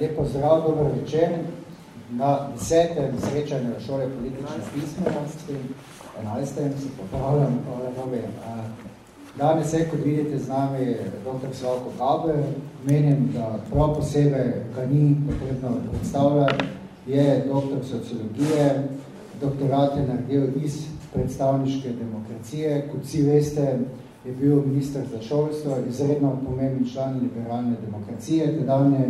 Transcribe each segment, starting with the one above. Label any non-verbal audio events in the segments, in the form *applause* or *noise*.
Lepo zdrav, dobro večer. Na desetem srečanju šole politične pismenosti, enajstem se popravljam, Danes je, kot vidite, z nami dr. Slavko Gaber. Menim, da prav posebej ga ni potrebno predstavljati. Je doktor sociologije, doktorat je naredil iz predstavniške demokracije. Kot vsi veste, je bil minister za šolstvo, izredno pomemben član liberalne demokracije, tedanje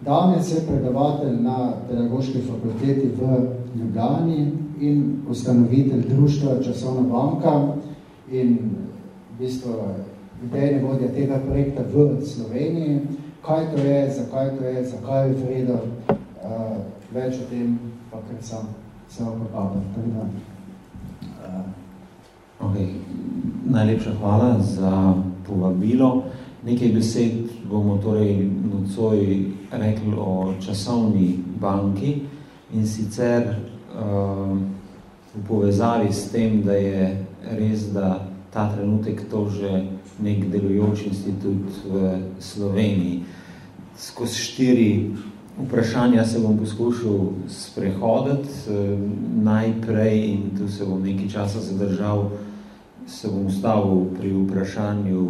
Danes je predavatelj na pedagoški fakulteti v Ljubljani in ustanovitelj društva Časovna banka in v bistvu idejne vodja tega projekta v Sloveniji. Kaj to je, zakaj to je, zakaj je vredo, uh, več o tem, pa ker sem se opopabil. Uh. Okay. Najlepša hvala za povabilo. Nekaj besed bomo torej nocoj rekli o časovni banki in sicer uh, v povezavi s tem, da je res, da ta trenutek to že nek delujoč institut v Sloveniji. Skozi štiri vprašanja se bom poskušal sprehoditi. Najprej, in tu se bom nekaj časa zadržal, se bom ustavil pri vprašanju,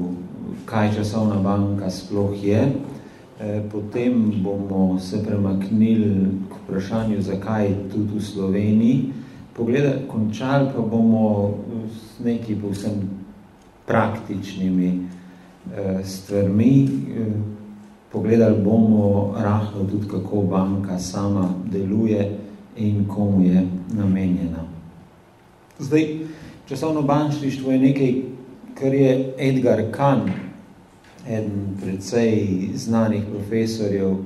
kaj časovna banka sploh je. E, potem bomo se premaknili k vprašanju, zakaj tudi v Sloveniji. Pogleda, končali pa bomo s neki povsem praktičnimi e, stvarmi. E, pogledali bomo rahlo tudi, kako banka sama deluje in komu je namenjena. Zdaj, Časovno bančništvo je nekaj, kar je Edgar Kahn, eden predvsej znanih profesorjev uh,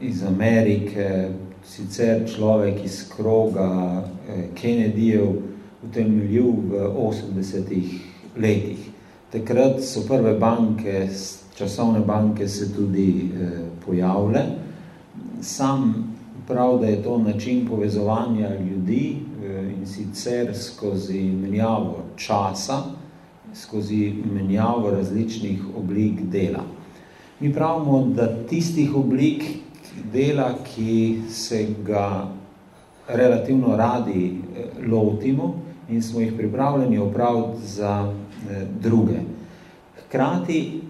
iz Amerike, sicer človek iz kroga uh, Kennedyjev, utemeljil v 80-ih letih. Takrat so prve banke, časovne banke se tudi uh, pojavile. Sam prav, da je to način povezovanja ljudi, in sicer skozi menjavo časa, skozi menjavo različnih oblik dela. Mi pravimo, da tistih oblik dela, ki se ga relativno radi eh, lotimo in smo jih pripravljeni opraviti za eh, druge. Hkrati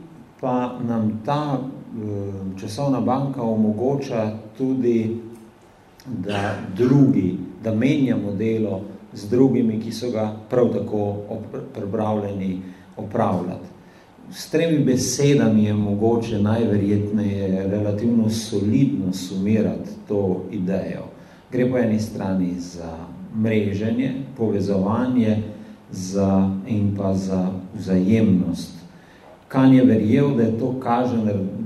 pa nam ta eh, časovna banka omogoča tudi, da drugi da menjamo delo z drugimi, ki so ga prav tako pripravljeni opravljati. S tremi besedami je mogoče najverjetneje relativno solidno sumirati to idejo. Gre po eni strani za mreženje, povezovanje za, in pa za vzajemnost. Kan je verjel, da je to kaže,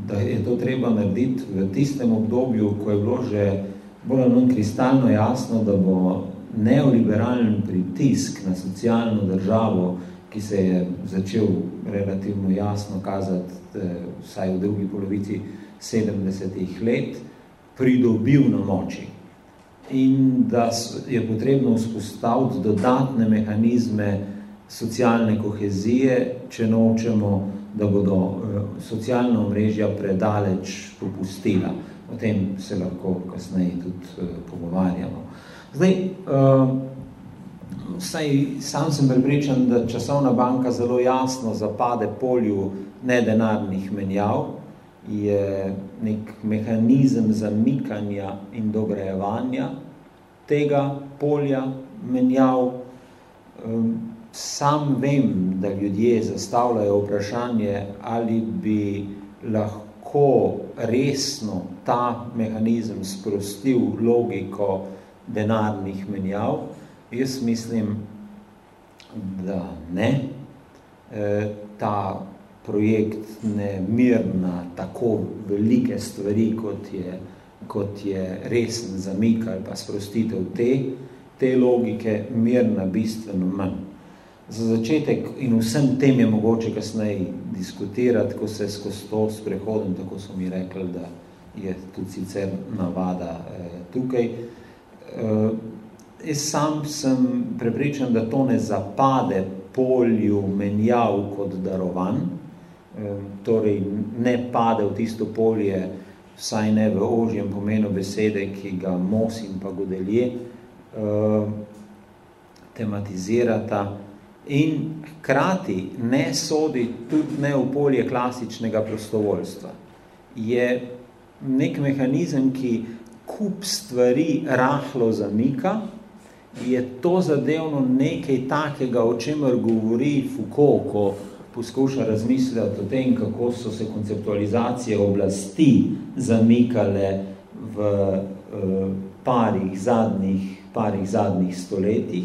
da je to treba narediti v tistem obdobju, ko je bilo že bolj kristalno jasno, da bo neoliberalen pritisk na socialno državo, ki se je začel relativno jasno kazati eh, vsaj v drugi polovici 70-ih let, pridobil na moči. In da je potrebno vzpostaviti dodatne mehanizme socialne kohezije, če nočemo, da bodo eh, socialna omrežja predaleč popustila. O tem se lahko kasneje tudi uh, pogovarjamo. Zdaj, uh, saj, sam sem prepričan, da časovna banka zelo jasno zapade polju nedenarnih menjav, je nek mehanizem zamikanja in dograjevanja tega polja menjav. Um, sam vem, da ljudje zastavljajo vprašanje, ali bi lahko resno ta mehanizem sprostil logiko denarnih menjav, jaz mislim, da ne. E, ta projekt ne mirna tako velike stvari, kot je, kot je resen zamik ali pa sprostitev te, te logike, mirna bistveno manj. Za začetek in vsem tem je mogoče kasneje diskutirati, ko se skozi to sprehodim, tako so mi rekli, da je tudi sicer navada eh, tukaj. Eh, jaz sam sem prepričan, da to ne zapade polju menjav kot darovan, eh, torej ne pade v tisto polje vsaj ne v ožjem pomenu besede, ki ga Mos in pa Godelje uh, tematizirata in hkrati ne sodi tudi ne v polje klasičnega prostovoljstva. Je nek mehanizem, ki kup stvari rahlo zamika, je to zadevno nekaj takega, o čemer govori Foucault, ko poskuša razmisliti o tem, kako so se konceptualizacije oblasti zamikale v uh, parih zadnjih, parih zadnjih stoletjih.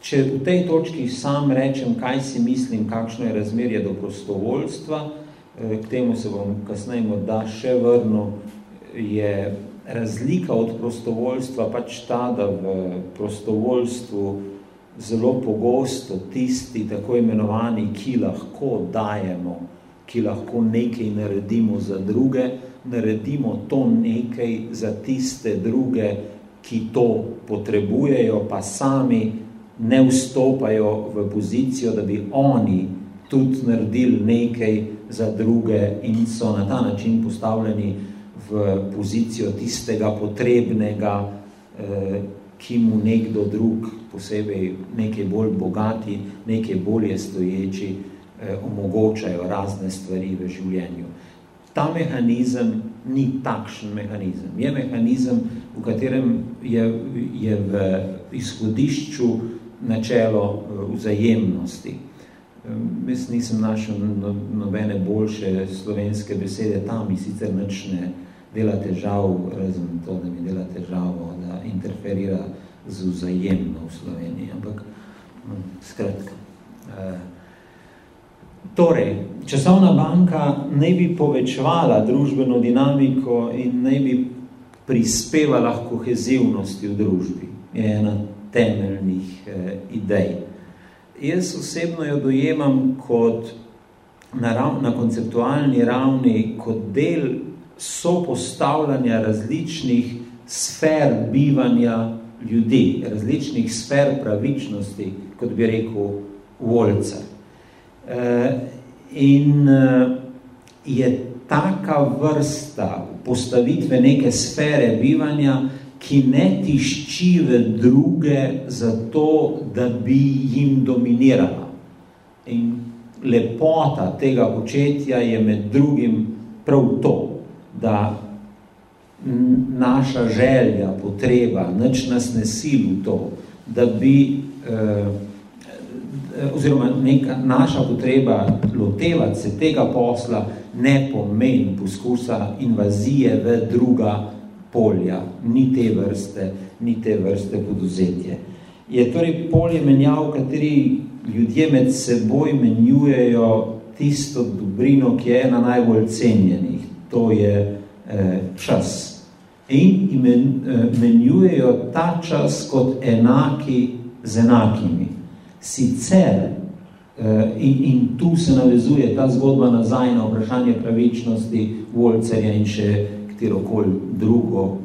Če v tej točki sam rečem, kaj si mislim, kakšno je razmerje do prostovoljstva, eh, k temu se bom kasneje morda še vrnil, je razlika od prostovoljstva pač ta, da v prostovoljstvu zelo pogosto tisti tako imenovani, ki lahko dajemo, ki lahko nekaj naredimo za druge, naredimo to nekaj za tiste druge, ki to potrebujejo, pa sami ne vstopajo v pozicijo, da bi oni tudi naredili nekaj za druge in so na ta način postavljeni v pozicijo tistega potrebnega, eh, ki mu nekdo drug, posebej nekaj bolj bogati, nekaj bolje stoječi, eh, omogočajo razne stvari v življenju. Ta mehanizem ni takšen mehanizem. Je mehanizem, v katerem je, je v izhodišču načelo eh, vzajemnosti. Jaz nisem našel no, nobene boljše slovenske besede, tam mi sicer nič ne, dela težav, razen to, da mi dela težavo, da interferira z vzajemno v Sloveniji, ampak no, skratka. E, torej, časovna banka ne bi povečevala družbeno dinamiko in ne bi prispevala kohezivnosti v družbi. Je ena temeljnih e, idej. Jaz osebno jo dojemam kot na, rav, na konceptualni ravni kot del so postavljanja različnih sfer bivanja ljudi, različnih sfer pravičnosti, kot bi rekel Volcer. E, in e, je taka vrsta postavitve neke sfere bivanja, ki ne tišči v druge zato, da bi jim dominirala. In lepota tega početja je med drugim prav to, da naša želja, potreba, nič nas ne sili v to, da bi, eh, oziroma neka naša potreba lotevati se tega posla ne pomeni poskusa invazije v druga polja, ni te vrste, ni te vrste podozetje. Je torej polje menjav, v kateri ljudje med seboj menjujejo tisto dobrino, ki je ena najbolj cenjenih, to je eh, čas. In imen, eh, ta čas kot enaki z enakimi. Sicer, eh, in, in tu se navezuje ta zgodba nazaj na vprašanje pravičnosti Volcerja in še katerokoli drugo,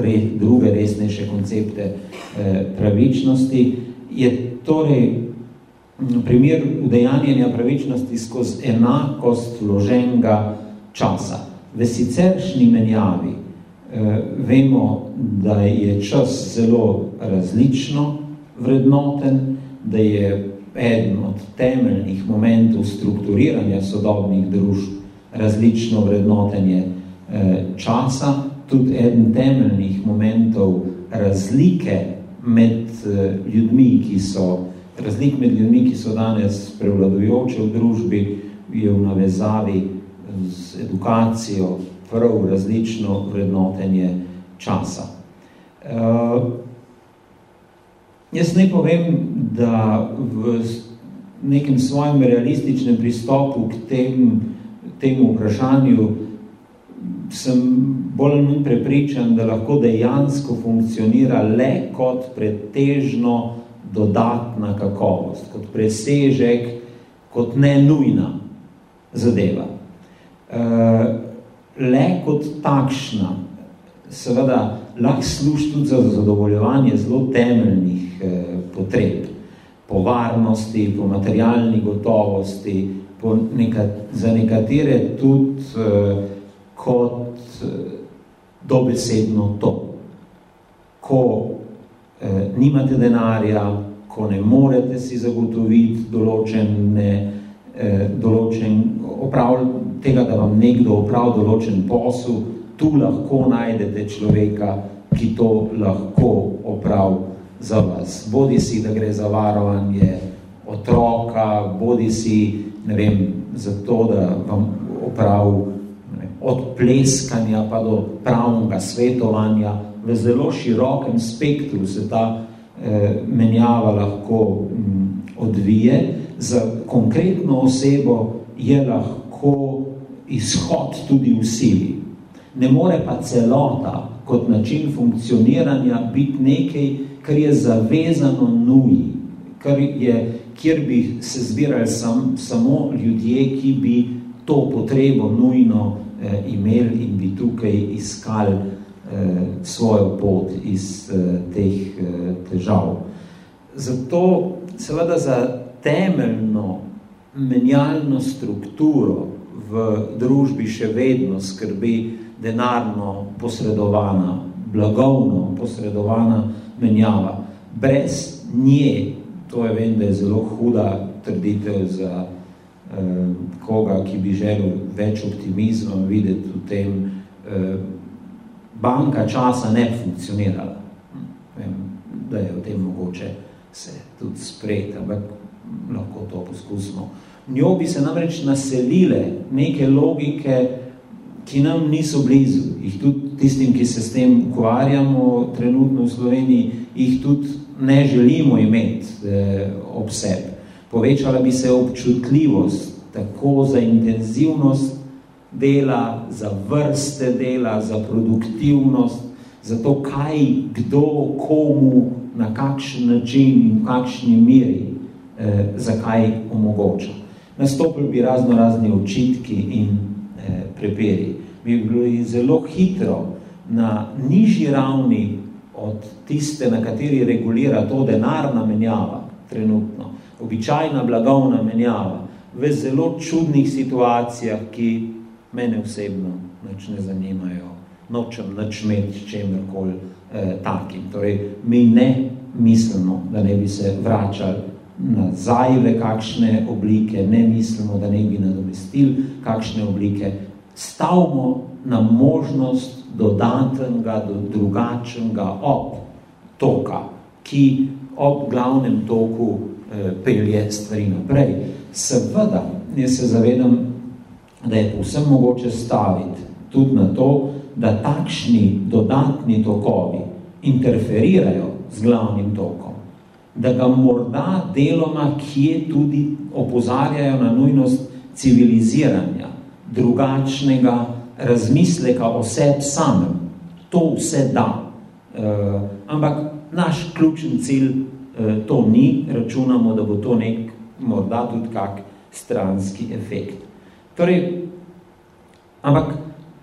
re, druge resnejše koncepte eh, pravičnosti, je torej primer udejanjenja pravičnosti skozi enakost vloženega časa v siceršnji menjavi eh, vemo, da je čas zelo različno vrednoten, da je eden od temeljnih momentov strukturiranja sodobnih družb različno vrednotenje eh, časa, tudi eden temeljnih momentov razlike med eh, ljudmi, ki so razlik med ljudmi, ki so danes prevladujoče v družbi, je v navezavi z edukacijo prav različno vrednotenje časa. Uh, jaz ne povem, da v nekem svojem realističnem pristopu k tem, temu vprašanju sem bolj manj prepričan, da lahko dejansko funkcionira le kot pretežno dodatna kakovost, kot presežek, kot nenujna zadeva. Eh, le kot takšna, seveda, lahko služi tudi za zadovoljevanje zelo temeljnih eh, potreb, po varnosti, po materialni gotovosti, po neka, za nekatere tudi eh, kot dobesedno to. Ko eh, nimate denarja, ko ne morete si zagotoviti določene, eh, določen, oprav, tega, da vam nekdo oprav določen posel, tu lahko najdete človeka, ki to lahko oprav za vas. Bodi si, da gre za varovanje otroka, bodi si, ne vem, za to, da vam oprav ne, od pleskanja pa do pravnega svetovanja v zelo širokem spektru se ta Eh, menjava lahko mm, odvije. Za konkretno osebo je lahko izhod tudi v sili. Ne more pa celota kot način funkcioniranja biti nekaj, kar je zavezano nuji, kar je, kjer bi se zbirali sam, samo ljudje, ki bi to potrebo nujno eh, imeli in bi tukaj iskali eh, svojo pot iz eh, teh eh, težav. Zato seveda za temeljno menjalno strukturo v družbi še vedno skrbi denarno posredovana, blagovno posredovana menjava. Brez nje, to je vem, da je zelo huda trditev za eh, koga, ki bi želel več optimizma videti v tem eh, banka časa ne funkcionirala. Vem, da je v tem mogoče se tudi sprejeti, ampak lahko to poskusimo. V njo bi se namreč naselile neke logike, ki nam niso blizu. Jih tudi tistim, ki se s tem ukvarjamo trenutno v Sloveniji, jih tudi ne želimo imeti eh, ob sebi. Povečala bi se občutljivost tako za intenzivnost dela, za vrste dela, za produktivnost, za to, kaj, kdo, komu, na kakšen način in v kakšni miri, eh, zakaj omogoča. Nastopili bi razno razni očitki in eh, preperi. Bi bili zelo hitro na nižji ravni od tiste, na kateri regulira to denarna menjava trenutno, običajna blagovna menjava, v zelo čudnih situacijah, ki mene osebno nič ne zanimajo, nočem nič imeti s čemerkoli eh, takim. Torej, mi ne mislimo, da ne bi se vračali nazaj v kakšne oblike, ne mislimo, da ne bi nadomestili kakšne oblike. Stavimo na možnost dodatnega, do drugačnega ob toka, ki ob glavnem toku eh, pelje stvari naprej. Seveda, jaz se zavedam, da je povsem mogoče staviti tudi na to, da takšni dodatni tokovi interferirajo z glavnim tokom, da ga morda deloma kje tudi opozarjajo na nujnost civiliziranja, drugačnega razmisleka o sebi samem. To vse da. E, ampak naš ključen cilj e, to ni, računamo, da bo to nek morda tudi kak stranski efekt. Torej, ampak,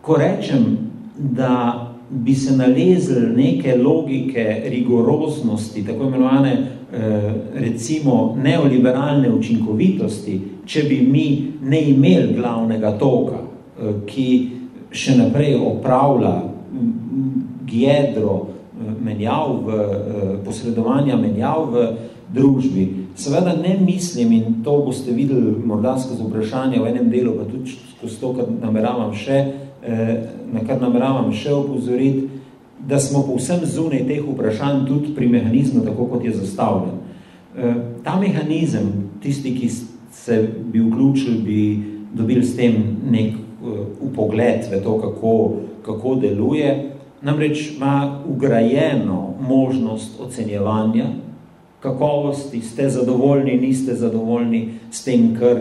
ko rečem, da bi se nalezli neke logike rigoroznosti, tako imenovane, eh, recimo, neoliberalne učinkovitosti, če bi mi ne imeli glavnega toka, eh, ki še naprej opravlja gedro eh, menjav v, posredovanja menjav v družbi, Seveda ne mislim, in to boste videli morda skozi vprašanje v enem delu, pa tudi skozi to, kar nameravam še, eh, na kar nameravam še opozoriti, da smo povsem zunaj teh vprašanj tudi pri mehanizmu, tako kot je zastavljen. Eh, ta mehanizem, tisti, ki se bi vključili, bi dobili s tem nek upogled v to, kako, kako deluje, namreč ima ugrajeno možnost ocenjevanja, kakovosti, ste zadovoljni, niste zadovoljni s tem, kar,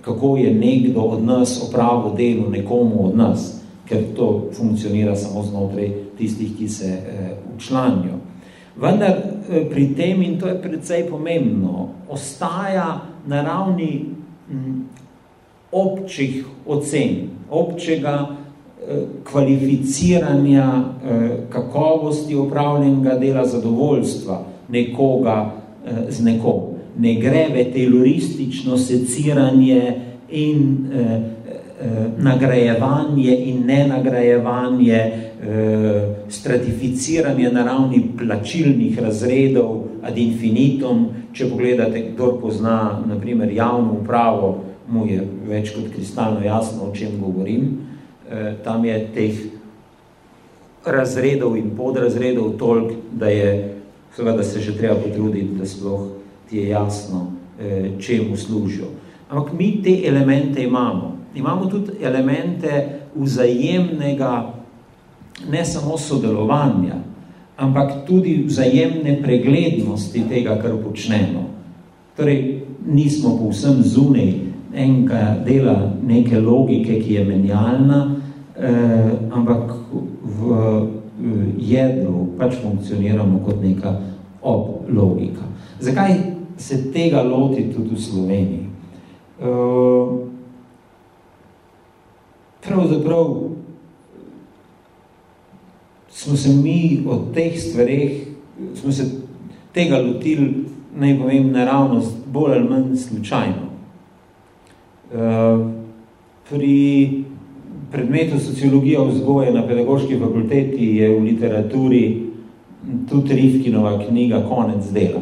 kako je nekdo od nas opravil delo nekomu od nas, ker to funkcionira samo znotraj tistih, ki se eh, učlanijo. Vendar eh, pri tem, in to je predvsej pomembno, ostaja na ravni hm, občih ocen, občega eh, kvalificiranja eh, kakovosti upravljenega dela zadovoljstva nekoga, Eh, z nekom. Ne gre v teloristično seciranje in eh, nagrajevanje in nenagrajevanje, stratificiranje na ravni plačilnih razredov ad infinitum. Če pogledate, kdo pozna naprimer javno upravo, mu je več kot kristalno jasno, o čem govorim. Tam je teh razredov in podrazredov toliko, da je seveda se že treba potruditi, da sploh ti je jasno, eh, čemu služijo. Ampak mi te elemente imamo. Imamo tudi elemente vzajemnega, ne samo sodelovanja, ampak tudi vzajemne preglednosti tega, kar počnemo. Torej, nismo povsem zunaj enega dela neke logike, ki je menjalna, eh, ampak v jedru pač funkcioniramo kot neka oblogika. Zakaj se tega loti tudi v Sloveniji? Uh, pravzaprav smo se mi od teh stvareh, smo se tega lotili, naj povem, naravnost bolj ali manj slučajno. Uh, pri predmetu sociologija vzgoje na pedagoški fakulteti je v literaturi tudi Rifkinova knjiga Konec dela.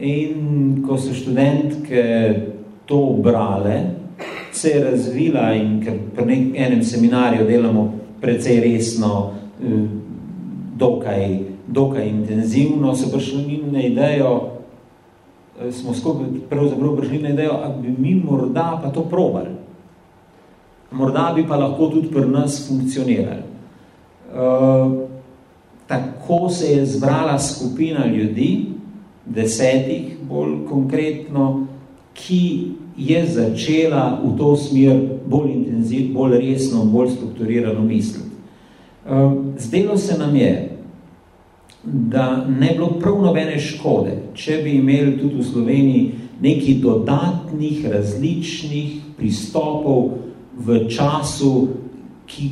In ko so študentke to brale, se je razvila in ker pri enem seminarju delamo precej resno, eh, dokaj, dokaj intenzivno, so prišli na idejo, eh, smo skupaj pravzaprav prišli na idejo, a bi mi morda pa to probali morda bi pa lahko tudi pri nas funkcionirali. Uh, tako se je zbrala skupina ljudi, desetih bolj konkretno, ki je začela v to smer bolj intenziv, bolj resno, bolj strukturirano misliti. Uh, zdelo se nam je, da ne bilo prav nobene škode, če bi imeli tudi v Sloveniji neki dodatnih, različnih pristopov v času, ki,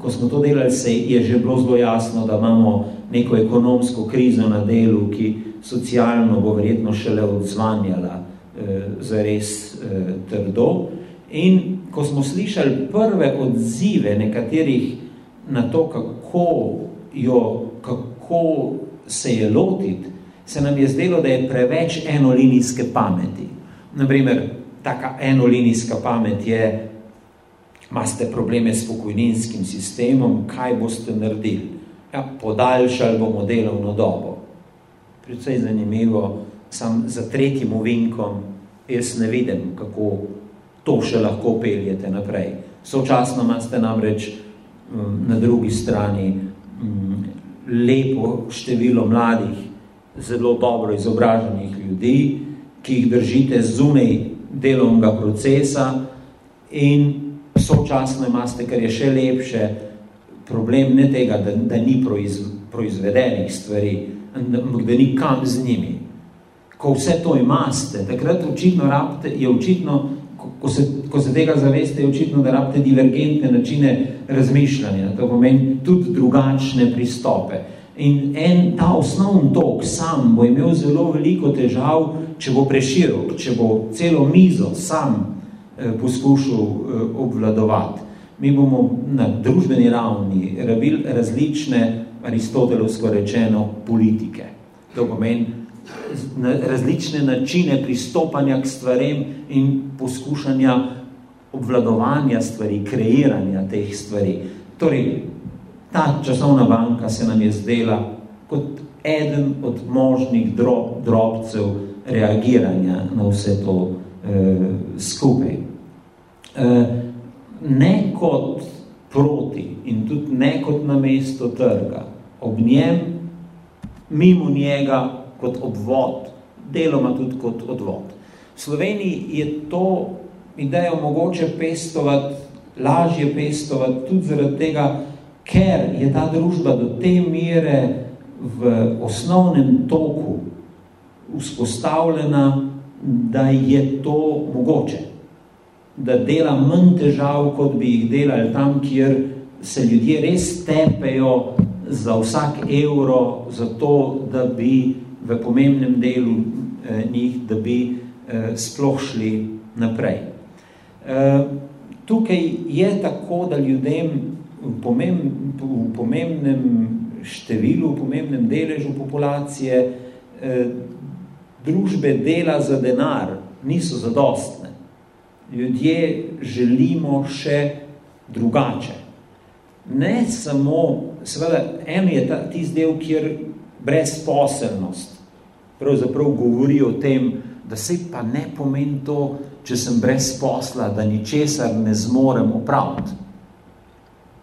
ko smo to delali, se je že bilo zelo jasno, da imamo neko ekonomsko krizo na delu, ki socialno bo verjetno šele odzvanjala eh, za res eh, trdo. In ko smo slišali prve odzive nekaterih na to, kako, jo, kako se je lotiti, se nam je zdelo, da je preveč enolinijske pameti. Naprimer, taka enolinijska pamet je, imate probleme s pokojninskim sistemom, kaj boste naredili? Ja, podaljšali bomo delovno dobo. Predvsej zanimivo, sam za tretjim ovinkom jaz ne vidim, kako to še lahko peljete naprej. Sočasno imate namreč um, na drugi strani um, lepo število mladih, zelo dobro izobraženih ljudi, ki jih držite zunaj delovnega procesa in sočasno imate, kar je še lepše, problem ne tega, da, da ni proiz, proizvedenih stvari, ampak da ni kam z njimi. Ko vse to imate, takrat očitno rabite, je očitno, ko, se, ko se tega zaveste, je očitno, da rabite divergentne načine razmišljanja, to pomeni tudi drugačne pristope. In en ta osnovni tok sam bo imel zelo veliko težav, če bo preširok, če bo celo mizo sam Eh, poskušal eh, obvladovati. Mi bomo na družbeni ravni rabili različne, aristotelovsko rečeno, politike. To pomeni različne načine pristopanja k stvarem in poskušanja obvladovanja stvari, kreiranja teh stvari. Torej, ta časovna banka se nam je zdela kot eden od možnih drob, drobcev reagiranja na vse to eh, skupaj. Eh, ne kot proti in tudi ne kot na mesto trga, ob njem, mimo njega kot obvod, deloma tudi kot odvod. V Sloveniji je to idejo mogoče pestovati, lažje pestovati tudi zaradi tega, ker je ta družba do te mere v osnovnem toku vzpostavljena, da je to mogoče da dela manj težav, kot bi jih delali tam, kjer se ljudje res tepejo za vsak evro, za to, da bi v pomembnem delu eh, njih, da bi eh, sploh šli naprej. Eh, tukaj je tako, da ljudem v, pomemb, v pomembnem številu, v pomembnem deležu populacije eh, družbe dela za denar niso zadostne. Ljudje želimo še drugače. Ne samo, seveda, en je ta, tist del, kjer brezposelnost pravzaprav govori o tem, da se pa ne pomeni to, če sem brez posla, da ničesar ne zmorem opraviti.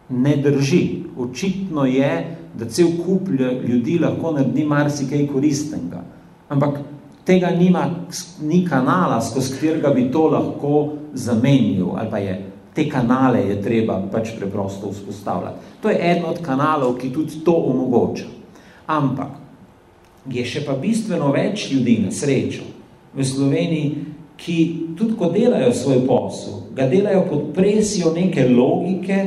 Ne drži. Očitno je, da cel kup ljudi lahko naredi marsikaj koristnega. Ampak tega nima, ni kanala, skozi katerega bi to lahko zamenil, ali pa je te kanale je treba pač preprosto vzpostavljati. To je eden od kanalov, ki tudi to omogoča. Ampak je še pa bistveno več ljudi na srečo v Sloveniji, ki tudi ko delajo svoj posel, ga delajo pod presijo neke logike,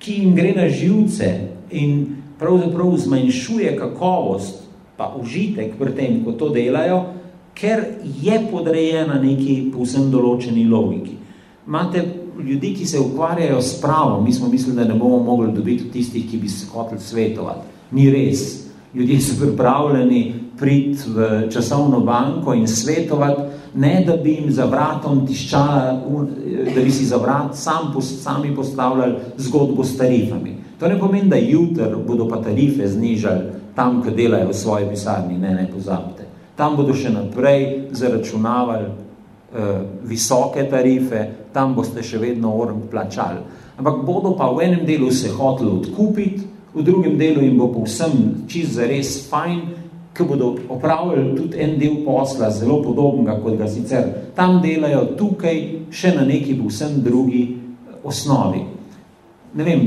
ki jim gre na živce in pravzaprav zmanjšuje kakovost pa užitek pri tem, ko to delajo, ker je podrejena neki povsem določeni logiki. Imate ljudi, ki se ukvarjajo s pravom, mi smo mislili, da ne bomo mogli dobiti tistih, ki bi se hoteli svetovati. Ni res. Ljudje so pripravljeni priti v časovno banko in svetovati, ne da bi jim za vratom tiščala, da bi si za vrat sam, sami postavljali zgodbo s tarifami. To ne pomeni, da jutr bodo pa tarife znižali tam, ko delajo v svoji pisarni, ne, ne pozabite. Tam bodo še naprej zaračunavali uh, visoke tarife, tam boste še vedno orang plačali. Ampak bodo pa v enem delu se hoteli odkupiti, v drugem delu jim bo povsem čist zares fajn, ki bodo opravili tudi en del posla, zelo podobnega, kot ga sicer tam delajo, tukaj še na neki povsem drugi eh, osnovi. Ne vem,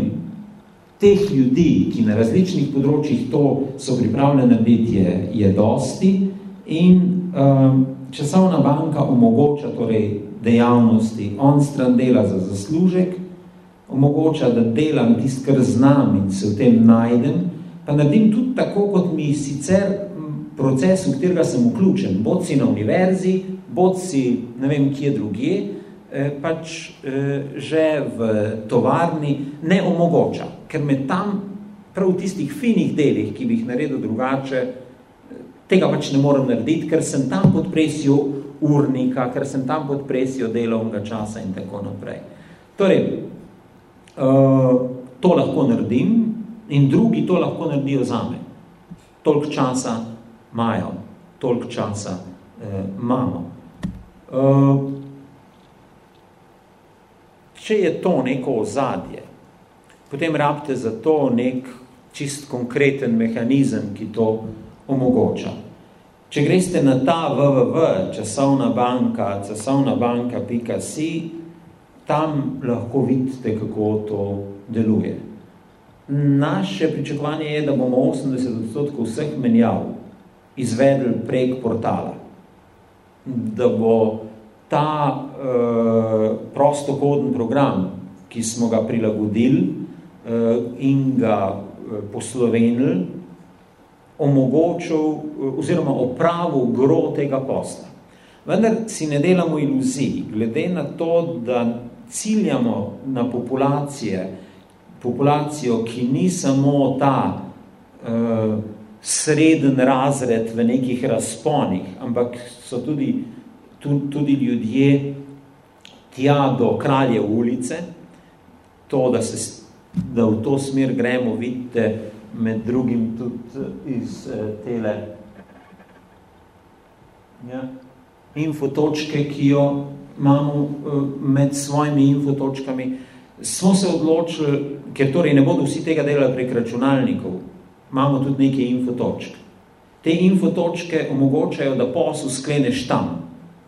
teh ljudi, ki na različnih področjih to so pripravljene biti, je, je dosti in um, časovna banka omogoča torej dejavnosti, on stran dela za zaslužek, omogoča, da delam tist, kar znam in se v tem najdem, pa naredim tudi tako, kot mi sicer proces, v katerega sem vključen, bod si na univerzi, bod si ne vem kje drugje, eh, pač eh, že v tovarni ne omogoča, ker me tam prav v tistih finih delih, ki bi jih naredil drugače, eh, tega pač ne morem narediti, ker sem tam pod presijo urnika, ker sem tam pod presijo delovnega časa in tako naprej. Torej, to lahko naredim in drugi to lahko naredijo zame. Toliko časa imajo, toliko časa eh, imamo. Eh, če je to neko ozadje, potem rabite za to nek čist konkreten mehanizem, ki to omogoča. Če greste na ta www, časovna banka, časovna banka.si, tam lahko vidite, kako to deluje. Naše pričakovanje je, da bomo 80% vseh menjav izvedli prek portala. Da bo ta uh, prostokoden program, ki smo ga prilagodili uh, in ga uh, poslovenili, omogočil uh, oziroma opravil gro tega posla. Vendar si ne delamo iluzij, glede na to, da ciljamo na populacije, populacijo, ki ni samo ta uh, sreden razred v nekih razponih, ampak so tudi, tudi ljudje tja do kralje ulice, to, da, se, da v to smer gremo, vidite med drugim tudi iz eh, tele ja, infotočke, ki jo imamo eh, med svojimi infotočkami, smo se odločili, ker torej ne bodo vsi tega delali prek računalnikov, imamo tudi neke infotočke. Te infotočke omogočajo, da posel skleneš tam,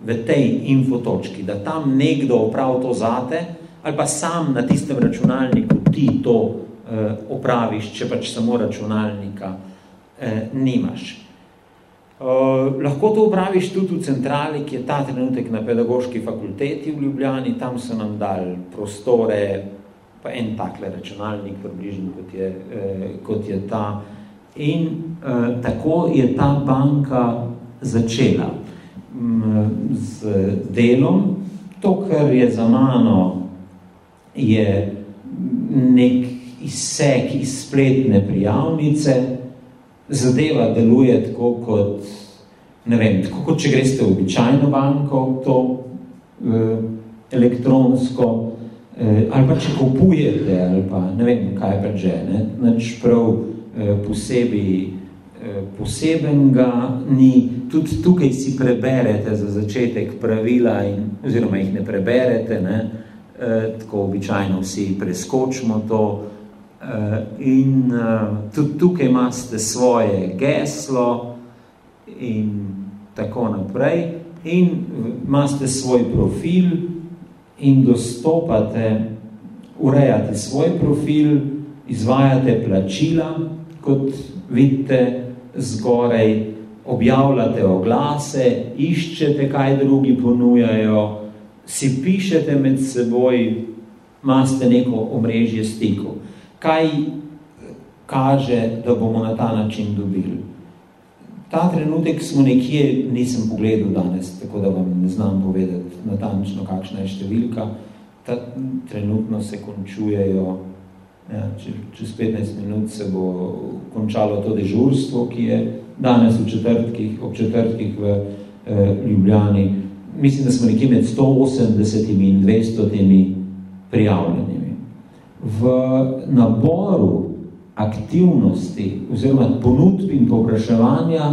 v tej infotočki, da tam nekdo opravi to zate, ali pa sam na tistem računalniku ti to eh, opraviš, če pač samo računalnika eh, nimaš. Uh, lahko to upraviš tudi v centrali, ki je ta trenutek na pedagoški fakulteti v Ljubljani, tam so nam dali prostore, pa en takle računalnik približno, kot je, eh, kot je ta, In uh, tako je ta banka začela um, z delom. To, kar je za mano je nek izsek iz spletne prijavnice, zadeva deluje tako kot, ne vem, tako kot če greste v običajno banko, to eh, elektronsko, eh, ali pa če kupujete, ali pa ne vem, kaj pa že, ne, nač prav eh, posebej eh, posebenga ni, tudi tukaj si preberete za začetek pravila, in, oziroma jih ne preberete, ne, eh, tako običajno vsi preskočimo to, in eh, tudi tukaj imate svoje geslo in tako naprej, in imate svoj profil, in dostopate, urejate svoj profil, izvajate plačila, kot vidite zgorej, objavljate oglase, iščete, kaj drugi ponujajo, si pišete med seboj, imate neko omrežje stikov. Kaj kaže, da bomo na ta način dobili? Ta trenutek smo nekje, nisem pogledal danes, tako da vam ne znam povedati natančno, kakšna je številka. Ta, trenutno se končujejo, ja, čez 15 minut se bo končalo to dežurstvo, ki je danes v četrtkih, ob četrtkih v eh, Ljubljani. Mislim, da smo nekje med 180 in 200 prijavljenimi. V naboru aktivnosti oziroma ponudb in povpraševanja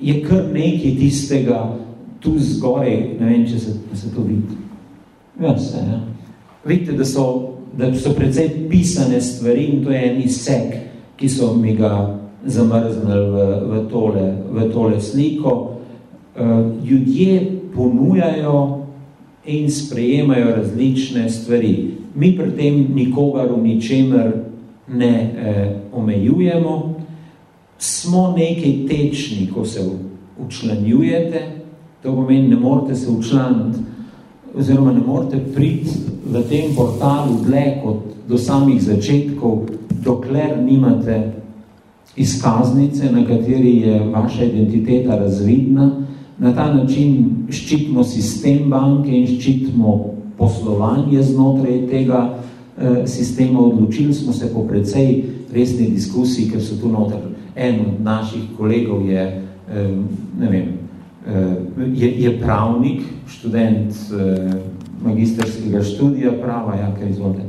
je kar nekaj tistega tu zgoraj, ne vem, če se, se to vidi. Ja, se, ja. Vidite, da so, da so precej pisane stvari in to je en izsek, ki so mi ga zamrznili v, v, tole, v tole sliko. Uh, ljudje ponujajo in sprejemajo različne stvari. Mi pri tem nikogar v ničemer ne eh, omejujemo, smo nekaj tečni, ko se učlanjujete, to pomeni, ne morete se učlaniti, oziroma ne morete priti v tem portalu dle kot do samih začetkov, dokler nimate izkaznice, na kateri je vaša identiteta razvidna. Na ta način ščitimo sistem banke in ščitimo poslovanje znotraj tega Eh, sistema odločili smo se po precej resni diskusiji, ker so tu noter en od naših kolegov je, eh, ne vem, eh, je, je pravnik, študent magisterskega študija prava, ja, kaj izvolite.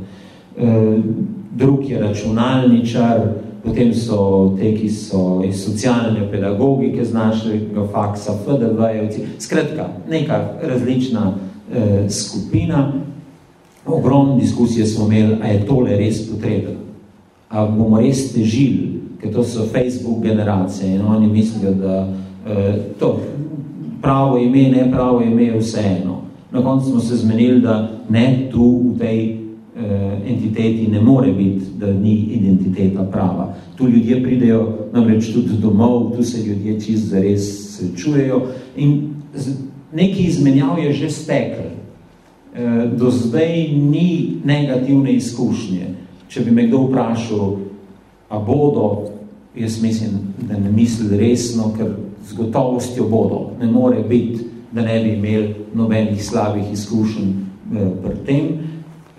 Drug je računalničar, potem so te, ki so iz socialne pedagogike z našega faksa, FDV-jevci, skratka, neka različna eh, skupina, ogromno diskusije smo imeli, a je tole res potrebno. A bomo res težili, ker to so Facebook generacije in oni mislijo, da eh, to pravo ime, ne pravo ime vseeno. Na koncu smo se zmenili, da ne tu v tej eh, entiteti ne more biti, da ni identiteta prava. Tu ljudje pridejo namreč tudi domov, tu se ljudje čist zares srečujejo in neki izmenjav je že stekl. Eh, do zdaj ni negativne izkušnje. Če bi me kdo vprašal, a bodo, jaz mislim, da ne misli resno, ker z gotovostjo bodo. Ne more biti, da ne bi imeli nobenih slabih izkušenj eh, pri tem.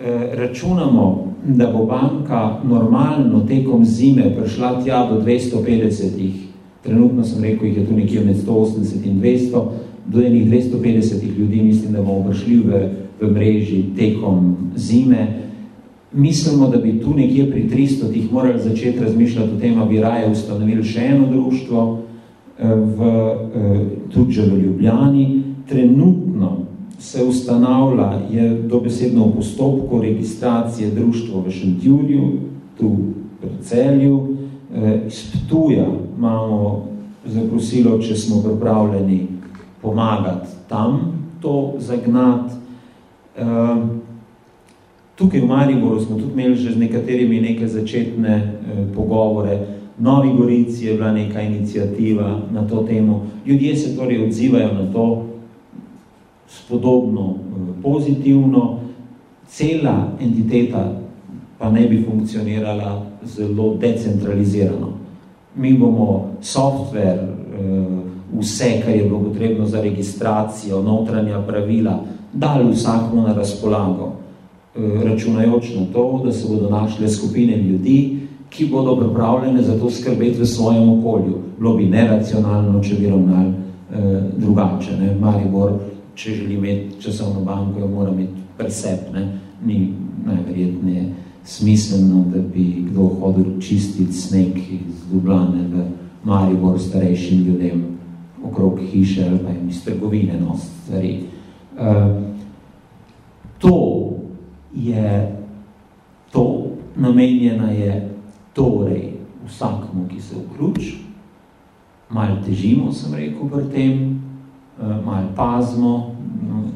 Eh, računamo, da bo banka normalno tekom zime prišla tja do 250 trenutno sem rekel, jih je tu nekje med 180 in 200, do enih 250 ljudi mislim, da bomo prišli v v mreži tekom zime. Mislimo, da bi tu nekje pri 300 tih morali začeti razmišljati o tem, da bi raje ustanovili še eno društvo eh, v, eh, tudi že v Ljubljani. Trenutno se ustanavlja, je dobesedno v postopku registracije društvo v Šentjurju, tu pri Celju. Eh, iz Ptuja imamo zaprosilo, če smo pripravljeni pomagati tam to zagnati. Ehm, tukaj v Mariboru smo tudi imeli že z nekaterimi neke začetne eh, pogovore. Novi Gorici je bila neka inicijativa na to temo. Ljudje se torej odzivajo na to spodobno, eh, pozitivno. Cela entiteta pa ne bi funkcionirala zelo decentralizirano. Mi bomo software, eh, vse, kar je bilo potrebno za registracijo, notranja pravila, dali vsakmu na razpolago. računajoč na to, da se bodo našle skupine ljudi, ki bodo pripravljene za to skrbeti v svojem okolju. Bilo bi neracionalno, če bi ravnali eh, drugače. Ne? Maribor, če želi imeti časovno banko, jo mora imeti presep. Ne? Ni najverjetneje smiselno, da bi kdo hodil čistiti sneg iz Dublane v Maribor starejšim ljudem okrog hiše ali pa iz trgovine nos stvari. Uh, to je, to namenjena je torej vsakmu, ki se vključ, malo težimo, sem rekel, pri tem, uh, malo pazimo,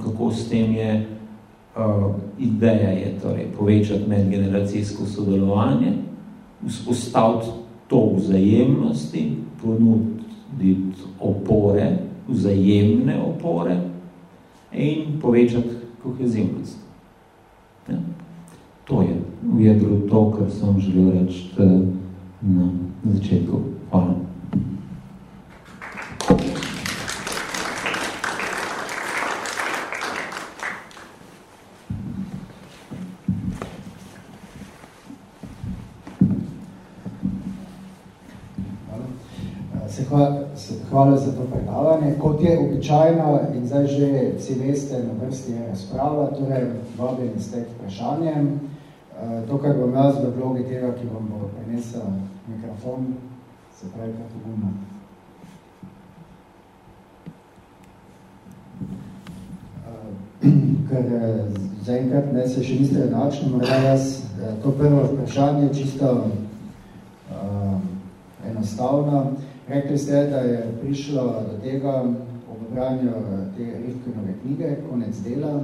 kako s tem je, uh, ideja je torej povečati medgeneracijsko sodelovanje, vzpostaviti to vzajemnosti, ponuditi opore, vzajemne opore in povečati kohezivnost. Ja. To je v jedru to, kar sem želel reči eh, na začetku. Hvala. Hvala za to predavanje. Kot je običajno in zdaj že vsi veste, na vrsti je razprava, torej vabim ste k vprašanjem. Eh, to, kar bom jaz v vlogi tega, ki vam bo prinesel mikrofon, se pravi kot uguma. Eh, *clears throat* ker eh, zaenkrat ne se še niste enačni, morda jaz to prvo vprašanje čisto uh, enostavno. Rekli ste, da je prišlo do tega ob branju te Rifkinove knjige, konec dela.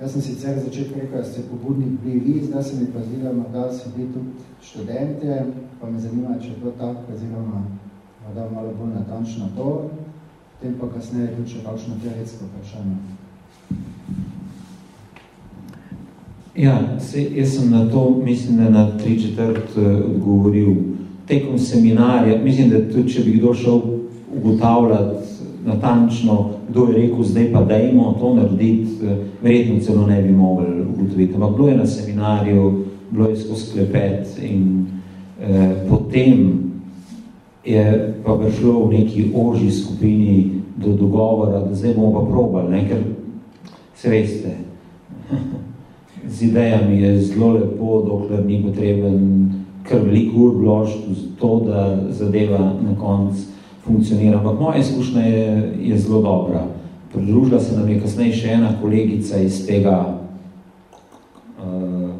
Jaz sem sicer začet rekel, da ste pobudnik bili vi, zdaj se mi pa zdi, da so bili tudi študente, pa me zanima, če je to tako, oziroma morda malo bolj natančno to, potem pa kasneje tudi še kakšno teoretsko vprašanje. Ja, se, jaz sem na to, mislim, da na tri četrt uh, odgovoril tekom seminarja, mislim, da tudi, če bi kdo šel ugotavljati natančno, kdo je rekel, zdaj pa dajmo to narediti, eh, verjetno celo ne bi mogli ugotoviti. Ampak bilo je na seminarju, bilo je skozi klepet in eh, potem je pa prišlo v neki ožji skupini do dogovora, da zdaj bomo pa probali, ne? ker se veste, *laughs* z idejami je zelo lepo, dokler ni potreben kar veliko ur vložiti v to, da zadeva na konc funkcionira. Ampak moja izkušnja je, je zelo dobra. Pridružila se nam je kasneje še ena kolegica iz tega uh,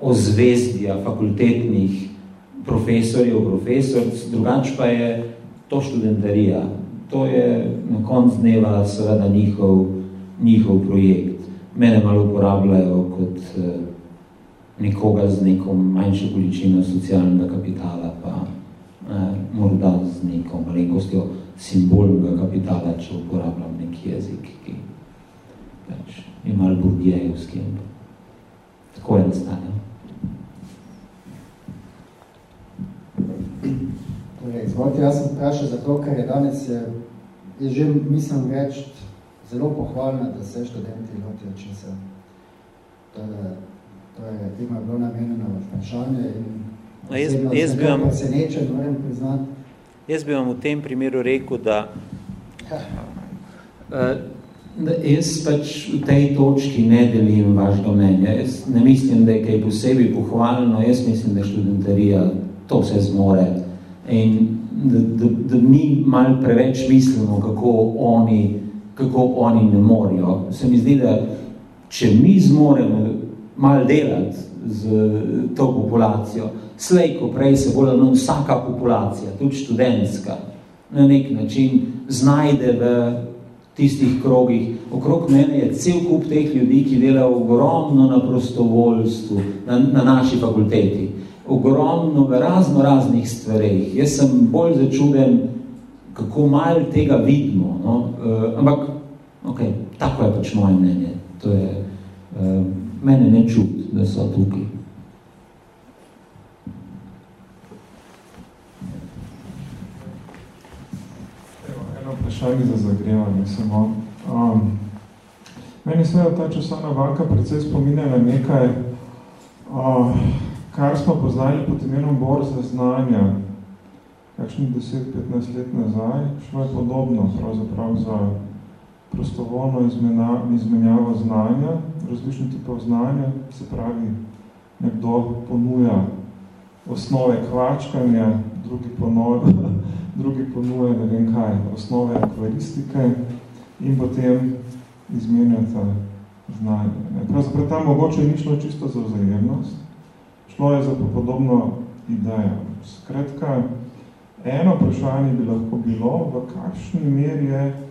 ozvezdja fakultetnih profesorjev, profesoric, drugač pa je to študentarija. To je na konc dneva seveda njihov, njihov projekt. Mene malo uporabljajo kot uh, nekoga z neko manjšo količino socialnega kapitala, pa eh, morda z neko malenkostjo simbolnega kapitala, če uporabljam nek jezik, ki pač je malo burdjejevski. Tako je nastane. Torej, izvolite, jaz sem vprašal zato, ker je danes, je, je že, mislim, reči zelo pohvalno, da se študenti lotijo česa. To je To je tema bilo namenjeno vprašanje in no, jaz, jaz bi vam, presenečen, moram priznati. Jaz bi vam v tem primeru rekel, da, ja. uh, da jaz pač v tej točki ne delim vašega mnenja. Jaz ne mislim, da je kaj posebej pohvalno, jaz mislim, da študentarija to vse zmore. In da, da, da mi malo preveč mislimo, kako oni, kako oni ne morajo. Se mi zdi, da če mi zmoremo malo delati z to populacijo. Slej, ko prej se bolj no, vsaka populacija, tudi študentska, na nek način znajde v tistih krogih. Okrog mene je cel kup teh ljudi, ki delajo ogromno na prostovoljstvu, na, na naši fakulteti. Ogromno v razno raznih stvareh. Jaz sem bolj začuden, kako malo tega vidimo. No? Uh, ampak, ok, tako je pač moje mnenje. To je, uh, mene ne čuti, da so tukaj. Eno vprašanje za zagrevanje samo. Um, meni Meni seveda ta časovna banka precej spominja na nekaj, uh, kar smo poznali pod imenom borza znanja, kakšnih 10-15 let nazaj, šlo je podobno pravzaprav za prostovoljno izmenjavo znanja, različnih tipov znanja, se pravi, nekdo ponuja osnove kvačkanja, drugi, ponov, *laughs* drugi ponuja ne vem kaj, osnove akvaristike in potem izmenjata znanje. Pravzaprav tam mogoče ni šlo čisto za vzajemnost, šlo je za podobno idejo. Skratka, eno vprašanje bi lahko bilo, v kakšni meri je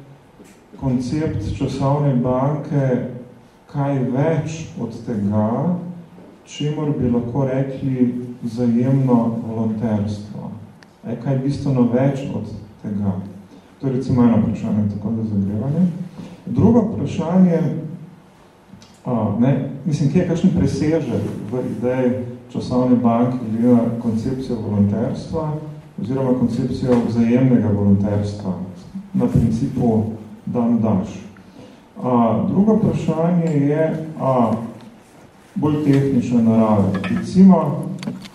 koncept časovne banke kaj več od tega, čemor bi lahko rekli vzajemno volonterstvo. E, kaj je bistveno več od tega? To je recimo eno vprašanje, tako da zagrevanje. Drugo vprašanje, a, ne, mislim, kje je kakšen presežek v ideji časovne banke glede na koncepcijo volonterstva oziroma koncepcijo vzajemnega volonterstva na principu dan daš. A, drugo vprašanje je a, bolj tehnične narave. Recimo,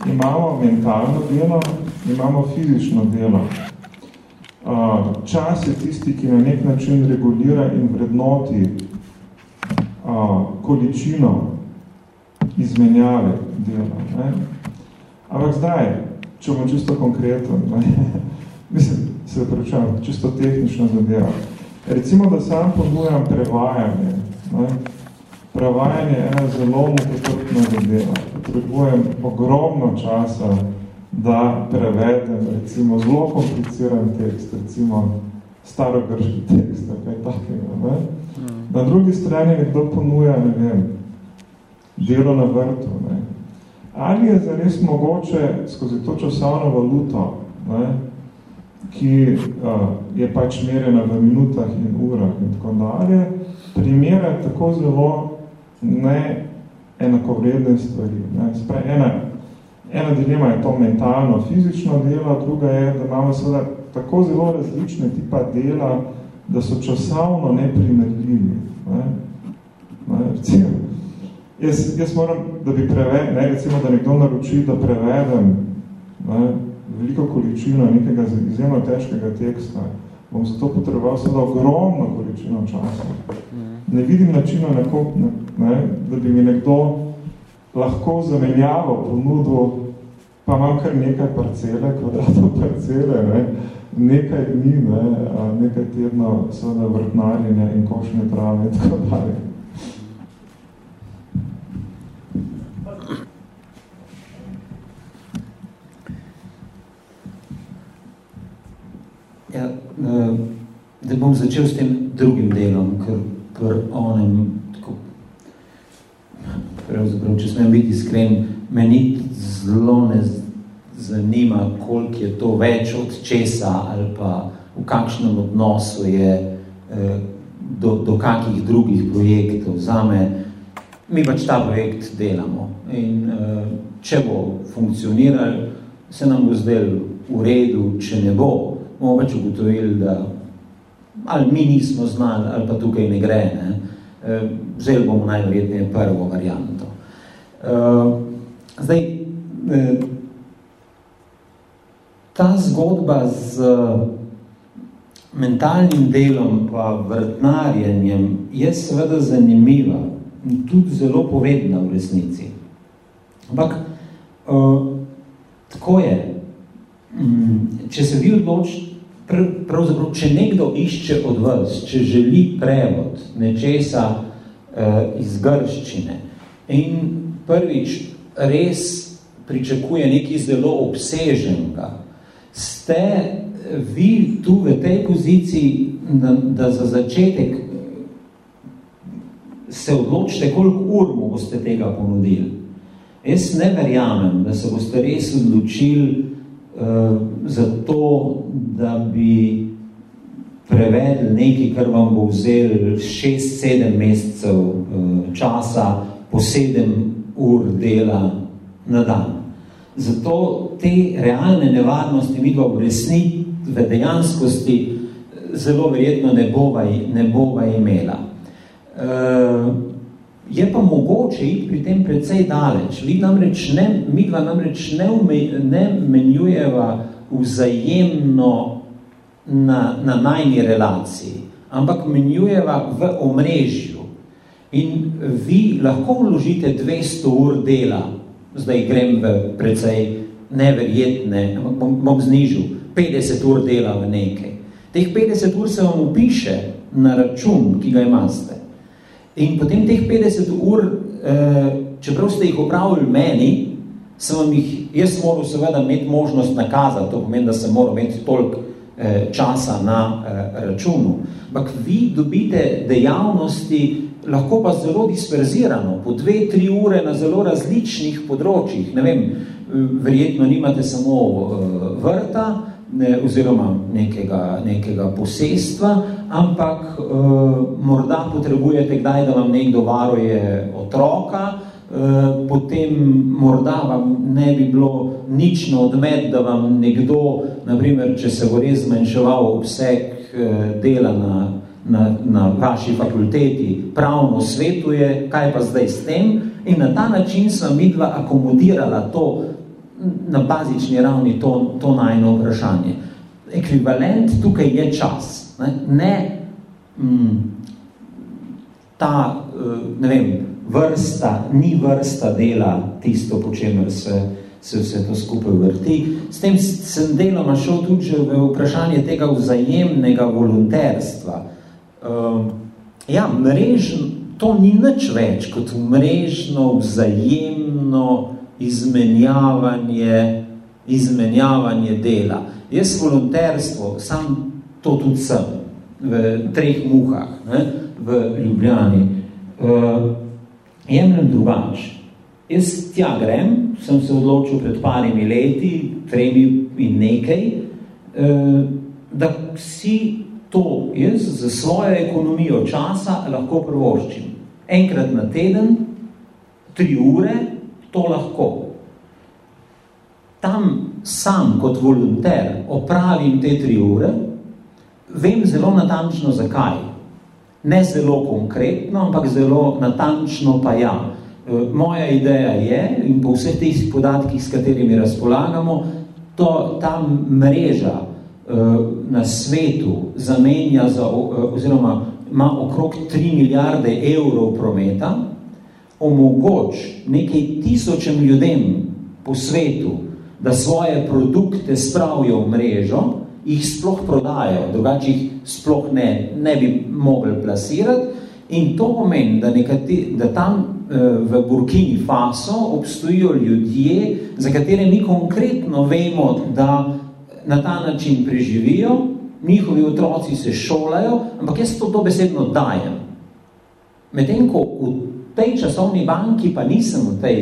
imamo mentalno delo, imamo fizično delo. A, čas je tisti, ki na nek način regulira in vrednoti a, količino izmenjave dela. Ne? Ampak zdaj, če bomo čisto konkretno, ne? *laughs* mislim, se prečujem, čisto tehnično zadeva. Recimo, da sam ponujam prevajanje. Ne? Prevajanje je ena zelo nepotrpna zadeva. Potrebujem ogromno časa, da prevedem recimo zelo kompliciran tekst, recimo starogrški *laughs* tekst, kaj takega. Ne? Na drugi strani nekdo ponuja, ne vem, delo na vrtu. Ne? Ali je zares mogoče skozi to časovno valuto, ne? Ki uh, je pač merjena v minutah in urah in tako dalje, primere tako zelo ne enakovredne stvari. Ne. Sprej, ena, ena dilema je to mentalno, fizično delo, druga je, da imamo seveda tako zelo različne tipa dela, da so časovno neprimerljivi. Ne. Ne, recimo, jaz, jaz moram, da bi prevedel, ne, recimo, da nekdo naroči, da prevedem ne, veliko količino nekega izjemno težkega teksta, bom zato potreboval seveda ogromno količino časa. Ne vidim načina, ne, da bi mi nekdo lahko zamenjavo ponudil, pa imam kar nekaj parcele, kvadratov parcele, ne, nekaj dni, ne, nekaj tedno seveda vrtnarjenja in košne trave in tako dalje. Ja, eh, da bom začel s tem drugim delom, ker pri onem, tako, pravzaprav, če smem biti iskren, meni zelo ne zanima, koliko je to več od česa ali pa v kakšnem odnosu je eh, do, do kakih drugih projektov. Zame, mi pač ta projekt delamo in eh, če bo funkcioniral, se nam bo zdel v redu, če ne bo, bomo pač ugotovili, da ali mi nismo znali, ali pa tukaj ne gre. Ne? E, vzeli bomo najverjetneje prvo varianto. E, zdaj, e, ta zgodba z mentalnim delom pa vrtnarjenjem je seveda zanimiva in tudi zelo povedna v resnici. Ampak, tako je, mm, če se vi odločite, pravzaprav, če nekdo išče od vas, če želi prevod nečesa uh, iz grščine in prvič res pričakuje nekaj zelo obseženega, ste vi tu v tej poziciji, da, da za začetek se odločite, koliko ur mu boste tega ponudili. Jaz ne verjamem, da se boste res odločili uh, za to, da bi prevedli nekaj, kar vam bo vzel 6-7 mesecev uh, časa po 7 ur dela na dan. Zato te realne nevarnosti mi v resni, v dejanskosti zelo verjetno ne bova, ne bova imela. Je pa mogoče iti pri tem precej daleč. Mi, namreč ne, mi dva namreč ne, ume, ne menjujeva vzajemno na, na najni relaciji, ampak menjujeva v omrežju. In vi lahko vložite 200 ur dela, zdaj grem v precej neverjetne, bom, bom znižil, 50 ur dela v nekaj. Teh 50 ur se vam upiše na račun, ki ga imate. In potem teh 50 ur, eh, čeprav ste jih opravili meni, sem vam jih, jaz moram seveda imeti možnost nakazati, to pomeni, da sem moral imeti toliko eh, časa na eh, računu. Ampak vi dobite dejavnosti, lahko pa zelo disperzirano, po dve, tri ure na zelo različnih področjih. Ne vem, verjetno nimate samo vrta, ne, oziroma nekega, nekega posestva, ampak e, morda potrebujete kdaj, da vam nekdo varuje otroka, e, potem morda vam ne bi bilo nič na odmet, da vam nekdo, naprimer, če se bo res zmanjševal obseg e, dela na, na, na vaši fakulteti, pravno svetuje, kaj pa zdaj s tem, in na ta način sem midva akomodirala to na bazični ravni to, to najno vprašanje. Ekvivalent tukaj je čas. Ne, ne mm, ta, eh, ne vem, vrsta, ni vrsta dela tisto, po čemer se, se vse to skupaj vrti. S tem sem deloma šel tudi v vprašanje tega vzajemnega volonterstva. Uh, ja, mrež, to ni nič več kot mrežno, vzajemno, izmenjavanje, izmenjavanje dela. Jaz volonterstvo, sam to tudi sem, v treh muhah, ne, v Ljubljani, uh, jemljem drugač. Jaz tja grem, sem se odločil pred parimi leti, tremi in nekaj, uh, da si to jaz za svojo ekonomijo časa lahko prvoščim. Enkrat na teden, tri ure, to lahko. Tam sam kot volonter opravim te tri ure, vem zelo natančno zakaj. Ne zelo konkretno, ampak zelo natančno pa ja. E, moja ideja je, in po vseh teh podatkih, s katerimi razpolagamo, to, ta mreža e, na svetu zamenja za, e, oziroma ima okrog 3 milijarde evrov prometa, omogoč nekaj tisočem ljudem po svetu, da svoje produkte spravijo v mrežo, jih sploh prodajo, drugače jih sploh ne, ne bi mogli plasirati in to pomeni, da, nekati, da tam eh, v Burkini Faso obstojijo ljudje, za katere mi konkretno vemo, da na ta način preživijo, njihovi otroci se šolajo, ampak jaz to dobesedno dajem. Medtem, ko v tej časovni banki pa nisem v tej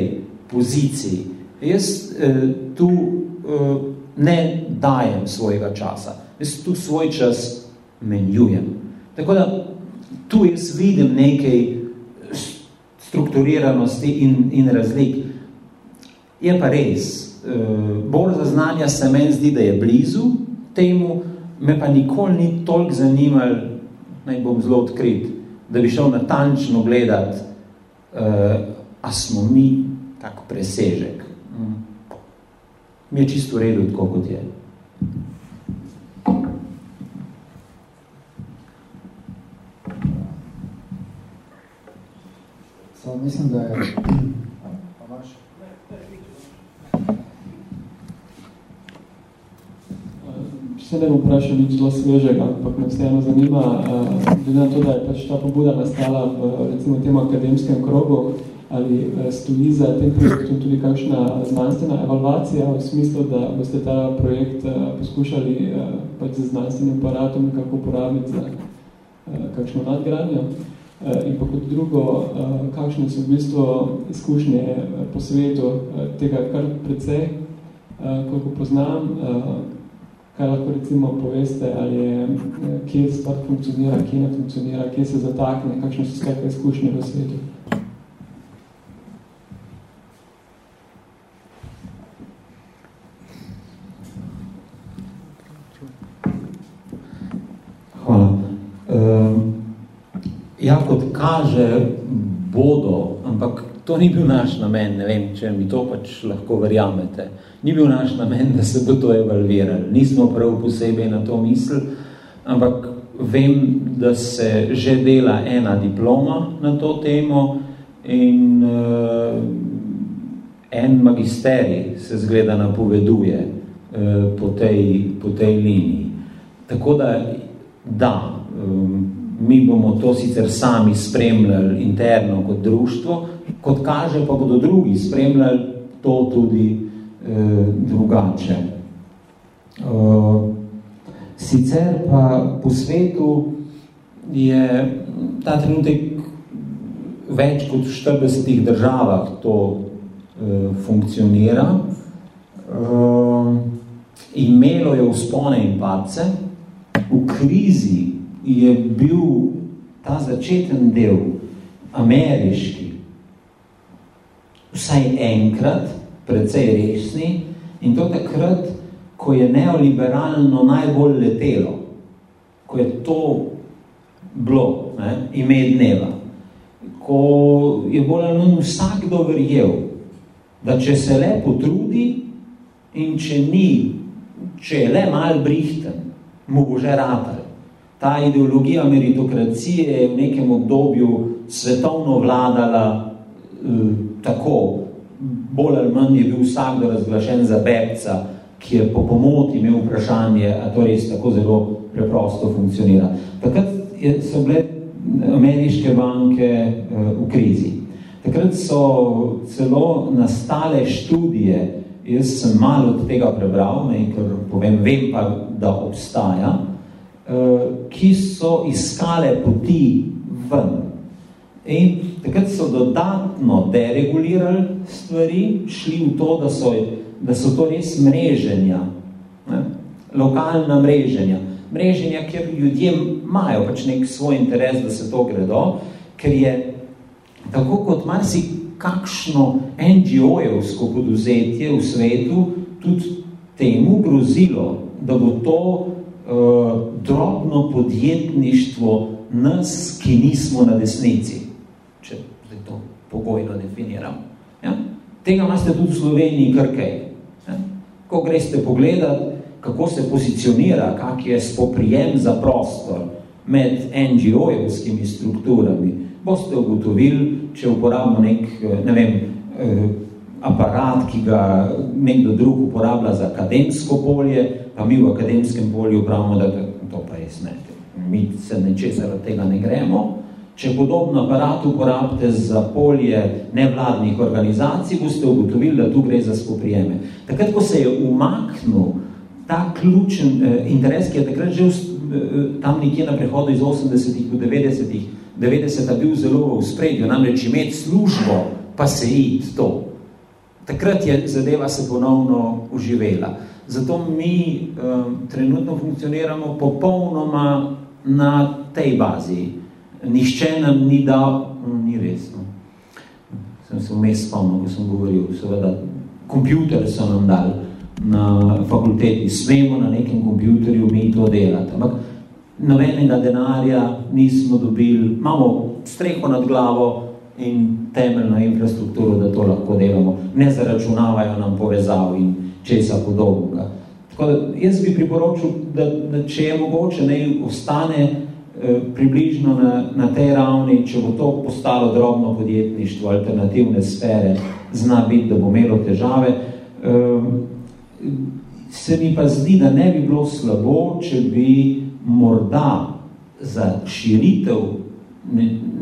poziciji. Jaz eh, tu eh, ne dajem svojega časa. Jaz tu svoj čas menjujem. Tako da tu jaz vidim nekaj strukturiranosti in, in razlik. Je pa res, eh, borza znanja se meni zdi, da je blizu temu, me pa nikoli ni toliko zanimal, naj bom zelo odkrit, da bi šel natančno gledati uh, a smo mi tako presežek. Mm. Mi je čisto v redu, tako kot je. So, mislim, da je... Se ne bom vprašal nič zelo svežega, ampak me vseeno zanima, glede na to, da je pač ta pobuda nastala v recimo tem akademskem krogu, ali stoji za tem projektom tudi kakšna znanstvena evalvacija v smislu, da boste ta projekt poskušali pač z znanstvenim aparatom nekako uporabiti za kakšno nadgradnjo. In pa kot drugo, kakšne so v bistvu izkušnje po svetu tega kar precej, koliko poznam, kaj lahko recimo poveste, ali je, kje stvar funkcionira, kje ne funkcionira, kje se zatakne, kakšne so skakve izkušnje v svetu. Hvala. Uh, Ja, kot kaže, bodo, ampak to ni bil naš namen, ne vem, če mi to pač lahko verjamete. Ni bil naš namen, da se bo to evalvirali. Nismo prav posebej na to mislili, ampak vem, da se že dela ena diploma na to temo in uh, en magisterij se zgleda napoveduje uh, po, tej, po tej liniji. Tako da, da, um, mi bomo to sicer sami spremljali interno kot društvo, kot kaže pa bodo drugi spremljali to tudi eh, drugače. Uh, sicer pa po svetu je ta trenutek več kot v 40 državah to uh, funkcionira. Imelo je vzpone in pace. V krizi je bil ta začeten del ameriški vsaj enkrat precej resni in to takrat, ko je neoliberalno najbolj letelo, ko je to bilo ne, ime dneva, ko je bolj ali vsakdo verjel, da če se le potrudi in če ni, če je le mal brihten, mu bo že ratar. Ta ideologija meritokracije je v nekem obdobju svetovno vladala eh, tako, bolj ali manj je bil vsakdo razglašen za bebca, ki je po pomoti imel vprašanje, a to res tako zelo preprosto funkcionira. Takrat so bile ameriške banke eh, v krizi. Takrat so celo nastale študije, jaz sem malo od tega prebral, ne, ker povem, vem pa, da obstaja, Eh, ki so iskale poti ven. In takrat so dodatno deregulirali stvari, šli v to, da so, da so to res mreženja, ne? lokalna mreženja. Mreženja, kjer ljudje imajo pač nek svoj interes, da se to gredo, ker je tako kot marsi kakšno NGO-jevsko poduzetje v svetu tudi temu grozilo, da bo to uh, drobno podjetništvo nas, ki nismo na desnici, pogojno definiram. Ja? Tega imate tudi v Sloveniji kar kaj. Ja? Ko greste pogledati, kako se pozicionira, kak je spoprijem za prostor med NGO-jevskimi strukturami, boste ugotovili, če uporabimo nek, ne vem, eh, aparat, ki ga nekdo drug uporablja za akademsko polje, pa mi v akademskem polju pravimo, da to pa je smete. Mi se nečesa od tega ne gremo. Če podobno aparat uporabite za polje nevladnih organizacij, boste ugotovili, da tu gre za spoprijeme. Takrat, ko se je umaknil ta ključen eh, interes, ki je takrat že eh, tam nekje na prehodu iz 80-ih v 90-ih, 90 bil zelo v spredju, namreč imeti službo, pa se iti to. Takrat je zadeva se ponovno uživela. Zato mi um, trenutno funkcioniramo popolnoma na tej bazi. Nišče nam ni dal, mm, ni resno. Sem se vmes spomnil, ko sem govoril, seveda, kompjuter so nam dali na fakulteti. Smemo na nekem kompjuterju mi to delati. Ampak novenega denarja nismo dobili, imamo streho nad glavo in temeljno infrastrukturo, da to lahko delamo. Ne zaračunavajo nam povezav in česa podobnega. Tako da jaz bi priporočil, da, da če je mogoče, ne ostane približno na, na tej ravni, če bo to postalo drobno podjetništvo, alternativne sfere, zna biti, da bo imelo težave. Eh, se mi pa zdi, da ne bi bilo slabo, če bi morda za širitev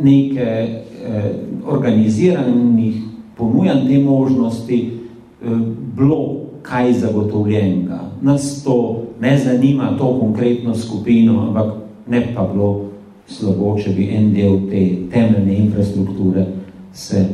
neke eh, organiziranih ponujanj te možnosti eh, bilo kaj zagotovljenega. Nas to ne zanima, to konkretno skupino, ampak ne pa bilo slabo, če bi en del te temeljne infrastrukture se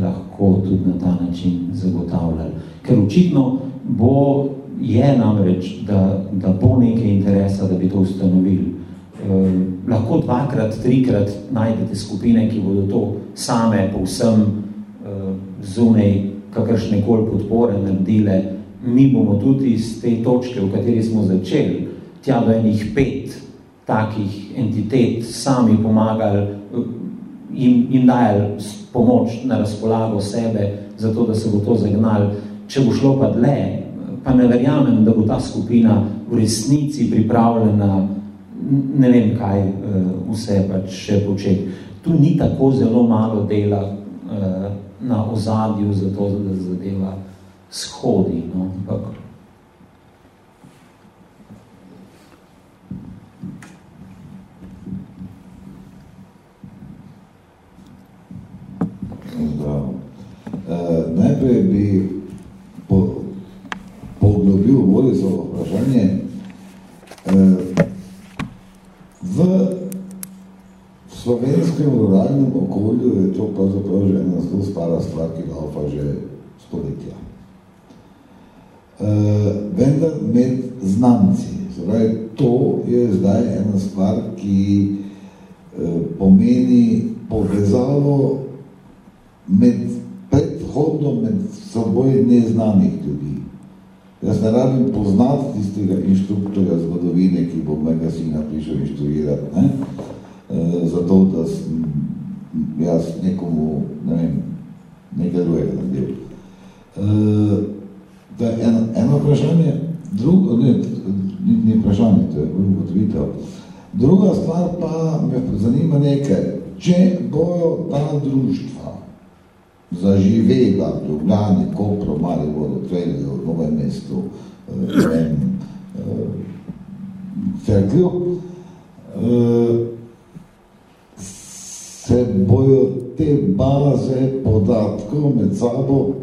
lahko tudi na ta način zagotavljali. Ker očitno bo je namreč, da, da bo nekaj interesa, da bi to ustanovili. Eh, lahko dvakrat, trikrat najdete skupine, ki bodo to same povsem eh, zunaj kakršne koli podpore naredile, mi bomo tudi iz te točke, v kateri smo začeli, tja do enih pet takih entitet sami pomagali, jim, jim dajali pomoč na razpolago sebe, zato da se bo to zagnali. Če bo šlo pa dle, pa ne verjamem, da bo ta skupina v resnici pripravljena ne vem kaj vse pač še početi. Tu ni tako zelo malo dela na ozadju za to, da zadeva shodi. No? Ampak Uh, najprej bi po, poglobil bolj za vprašanje. Uh, v slovenskem ruralnem okolju je to pravzaprav že ena zelo stara stvar, ki laufa že stoletja. Uh, vendar med znanci, zdaj, to je zdaj ena stvar, ki uh, pomeni povezavo med predhodno med seboj neznanih ljudi. Jaz ne rabim poznati tistega inštruktorja zgodovine, ki bo mega sina prišel inštruirati, ne? E, zato, da sem jaz nekomu, ne vem, nekaj drugega naredil. E, to je eno, eno vprašanje, drugo, ne, ni, ni vprašanje, to je ugotovitev. Druga stvar pa me zanima nekaj, če bojo ta društva zaživela v Ljubljani, Kopro, Mariboru, Tvelju, v Novem mestu, eh, vem, eh, Cerklju, eh, se bojo te baze podatkov med sabo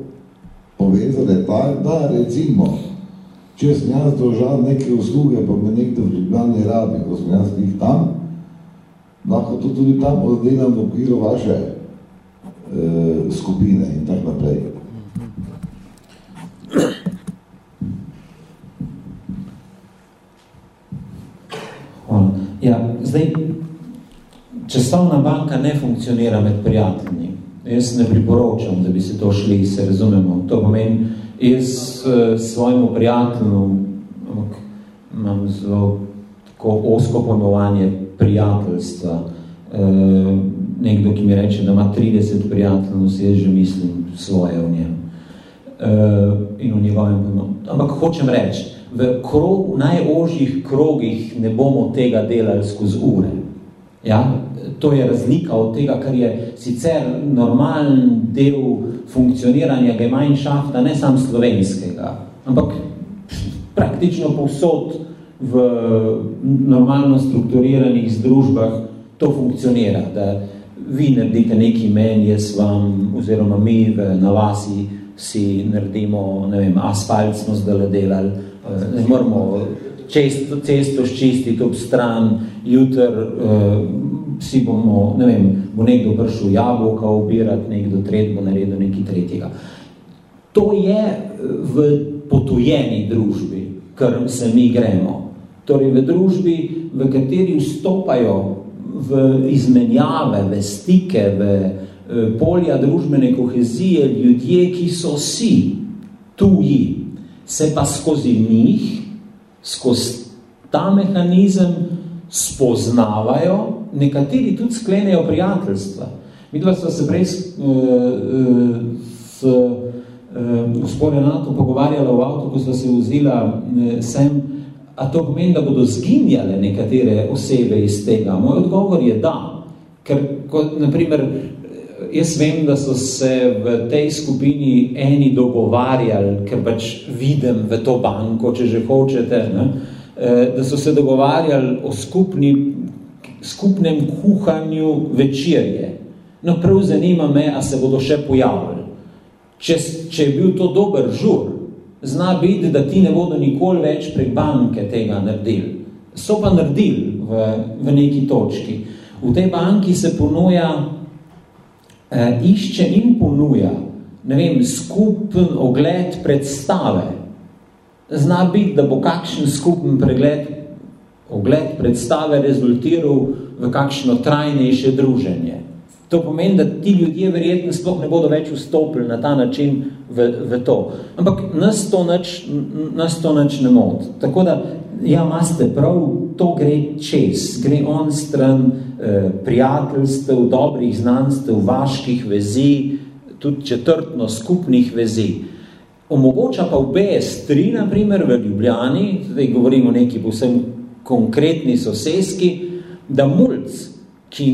povezale tako, da recimo, če sem jaz dolžal neke usluge, pa me nekdo v Ljubljani rabi, ko sem jaz jih tam, lahko to tudi tam oddelam v okviru vaše uh, skupine in tako naprej. Ja, zdaj, časovna banka ne funkcionira med prijatelji. Jaz ne priporočam, da bi se to šli, se razumemo. To pomeni, jaz uh, svojemu prijatelju imam zelo tako osko ponovanje prijateljstva, uh, nekdo, ki mi reče, da ima 30 prijateljev, no si jaz že mislim svoje v njem. Uh, in v njegovem pomenu. Ampak hočem reči, v, krog, v najožjih krogih ne bomo tega delali skozi ure. Ja? To je razlika od tega, kar je sicer normalen del funkcioniranja Gemeinschafta, ne sam slovenskega, ampak praktično povsod v normalno strukturiranih združbah to funkcionira, da vi naredite neki meni, jaz vam, oziroma mi v, na vasi si naredimo, ne vem, asfalt smo zdaj delali, ne moramo cesto, cesto ščistiti ob stran, jutr uh, si bomo, ne vem, bo nekdo prišel jabolka obirati, nekdo tret bo naredil nekaj tretjega. To je v potujeni družbi, kar se mi gremo. Torej v družbi, v kateri vstopajo v izmenjave, v stike, v eh, polja družbene kohezije ljudje, ki so vsi tuji, se pa skozi njih, skozi ta mehanizem spoznavajo, nekateri tudi sklenejo prijateljstva. Mi dva smo se prej s, uh, uh, s uh, gospod Renato pogovarjala v avto, ko sva se vzila uh, sem, A to pomeni, da bodo zginjale nekatere osebe iz tega? Moj odgovor je da. Ker, kot, naprimer, jaz vem, da so se v tej skupini eni dogovarjali, ker pač vidim v to banko, če že hočete, ne, eh, da so se dogovarjali o skupni, skupnem kuhanju večerje. No, prav zanima me, a se bodo še pojavili. Če, če je bil to dober žur, zna biti, da ti ne bodo nikoli več prek banke tega naredili. So pa naredili v, v neki točki. V tej banki se ponuja, eh, išče in ponuja, ne vem, skupen ogled predstave. Zna biti, da bo kakšen skupen pregled, ogled predstave rezultiral v kakšno trajnejše druženje. To pomeni, da ti ljudje verjetno sploh ne bodo več vstopili na ta način v, v to. Ampak nas to, nič, nas to nič ne mod. Tako da, ja, maste prav, to gre čez. Gre on stran eh, prijateljstev, dobrih znanstev, vaških vezi, tudi četrtno skupnih vezi. Omogoča pa v BS3, naprimer v Ljubljani, zdaj govorimo o neki povsem konkretni soseski, da mulc, ki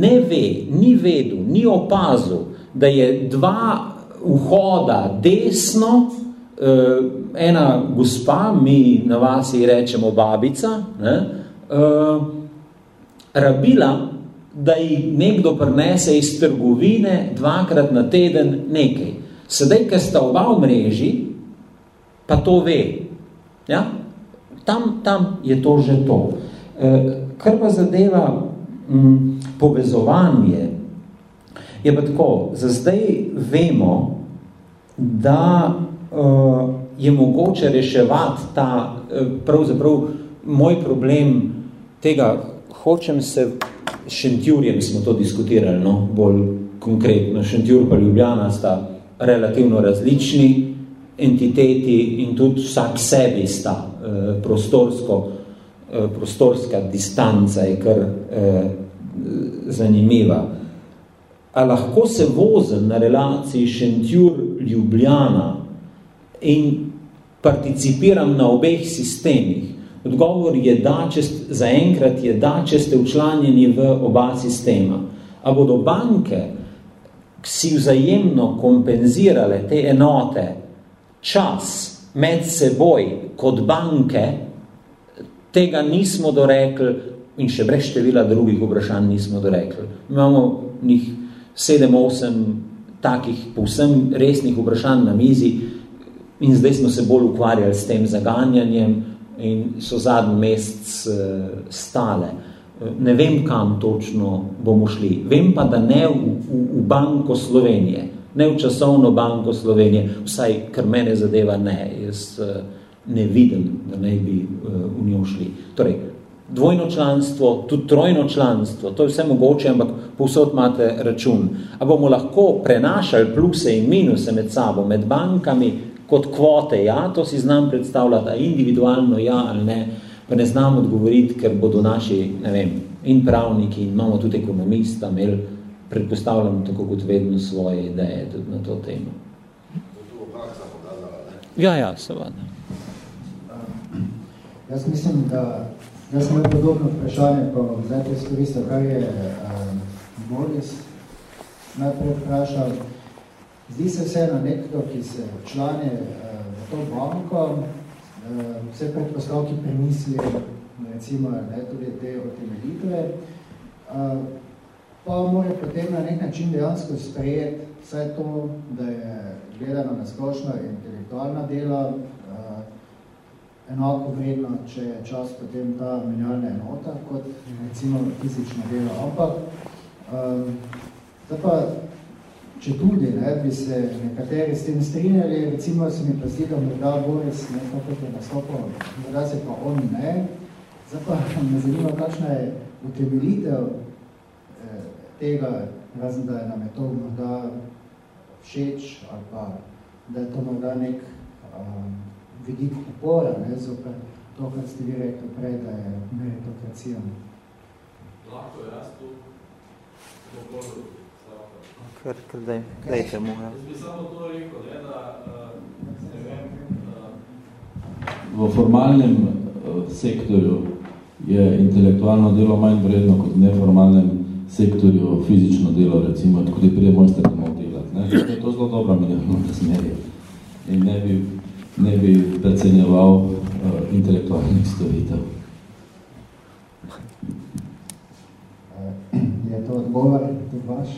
ne ve, ni vedel, ni opazil, da je dva vhoda desno, eh, ena gospa, mi na vasi rečemo babica, ne, eh, rabila, da ji nekdo prinese iz trgovine dvakrat na teden nekaj. Sedaj, ker sta oba v mreži, pa to ve. Ja? Tam, tam je to že to. Eh, kar pa zadeva mm, povezovanje. Je pa tako, za zdaj vemo, da uh, je mogoče reševati ta, uh, pravzaprav moj problem tega, hočem se, šentjurjem smo to diskutirali, no, bolj konkretno, šentjur pa Ljubljana sta relativno različni entiteti in tudi vsak sebi sta uh, prostorsko, uh, prostorska distanca je kar uh, zanimiva. A lahko se vozim na relaciji Šentjur-Ljubljana in participiram na obeh sistemih? Odgovor je da, če, zaenkrat je da, če ste učlanjeni v oba sistema. A bodo banke si vzajemno kompenzirale te enote čas med seboj kot banke, tega nismo dorekli, in še brez števila drugih vprašanj nismo dorekli. Imamo njih sedem, osem takih povsem resnih vprašanj na mizi in zdaj smo se bolj ukvarjali s tem zaganjanjem in so zadnji mesec uh, stale. Ne vem, kam točno bomo šli. Vem pa, da ne v, v, v banko Slovenije, ne v časovno banko Slovenije, vsaj, kar mene zadeva, ne. Jaz uh, ne vidim, da ne bi uh, v njo šli. Torej, dvojno članstvo, tudi trojno članstvo, to je vse mogoče, ampak povsod imate račun. A bomo lahko prenašali pluse in minuse med sabo, med bankami, kot kvote, ja, to si znam predstavljati, a individualno ja ali ne, pa ne znam odgovoriti, ker bodo naši, ne vem, in pravniki, in imamo tudi ekonomista, imeli, predpostavljam, tako kot vedno svoje ideje tudi na to temo. Ja, ja, seveda. Jaz mislim, da Jaz sem podobno vprašanje, pa zdaj to izkoristil, kaj je um, Boris najprej vprašal. Zdi se vse na nekdo, ki se člani uh, v to banko, vse predpostavki premislijo, recimo ne, tudi te otemelitve, uh, pa mora potem na nek način dejansko sprejeti vse to, da je gledano na splošno intelektualna dela, enako vredno, če je čas potem ta menjalna enota, kot recimo fizično delo. Ampak, um, pa, če tudi ne, bi se nekateri s tem strinjali, recimo se mi pa zdi, da morda Boris nekako kot je nastopil, morda se pa on ne, zdaj pa *laughs* me zanima, kakšna je utemeljitev eh, tega, razen da je nam je to morda všeč, ali pa da je to morda nek um, vidik upora, ne, zopr to, kar ste vi rekli prej, da je meritokracija. Lahko jaz tu. Kar, kar daj, dajte mu. Ja. Jaz bi samo to rekel, ne, da uh, ne vem, uh, v formalnem uh, sektorju je intelektualno delo manj vredno kot v neformalnem sektorju fizično delo, recimo, tako da prije mojster domov delati. Ne? To je to zelo dobra minimum razmerje. In ne bi ne bi precenjeval uh, intelektualnih storitev. Je to odgovor tudi vaš?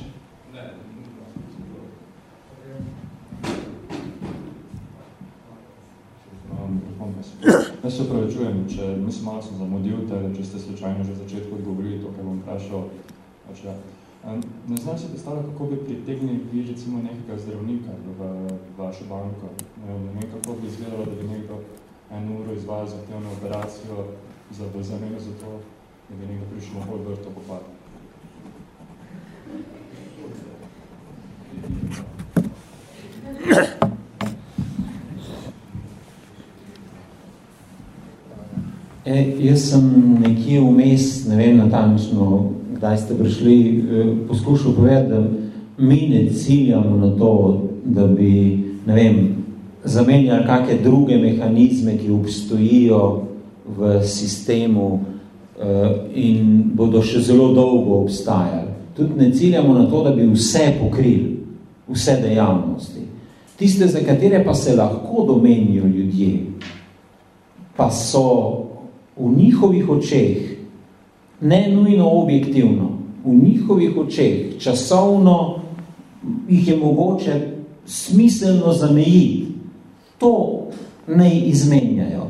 imam kompas. *clears throat* Jaz se upravičujem, če mislim, malo sem zamudil, ter če ste slučajno že v začetku odgovorili to, kar bom vprašal. Pač ja. Ne znam se predstavljati, kako bi pritegnili vi recimo nekega zdravnika v vašo banko. Ne vem, kako bi izgledalo, da bi nekdo eno uro izvajal zahtevno operacijo za zameno za to, da bi nekdo prišel na bolj vrto popadati. *clears throat* Yeah. E, jaz sem nekje vmes, ne vem natančno, kdaj ste prišli, eh, poskušal povedati, da mi ne ciljamo na to, da bi, ne vem, zamenjali kakšne druge mehanizme, ki obstojijo v sistemu eh, in bodo še zelo dolgo obstajali. Tudi ne ciljamo na to, da bi vse pokrili, vse dejavnosti. Tiste, za katere pa se lahko domenijo ljudje, pa so v njihovih očeh, ne nujno objektivno, v njihovih očeh, časovno jih je mogoče smiselno zamejiti. To naj izmenjajo.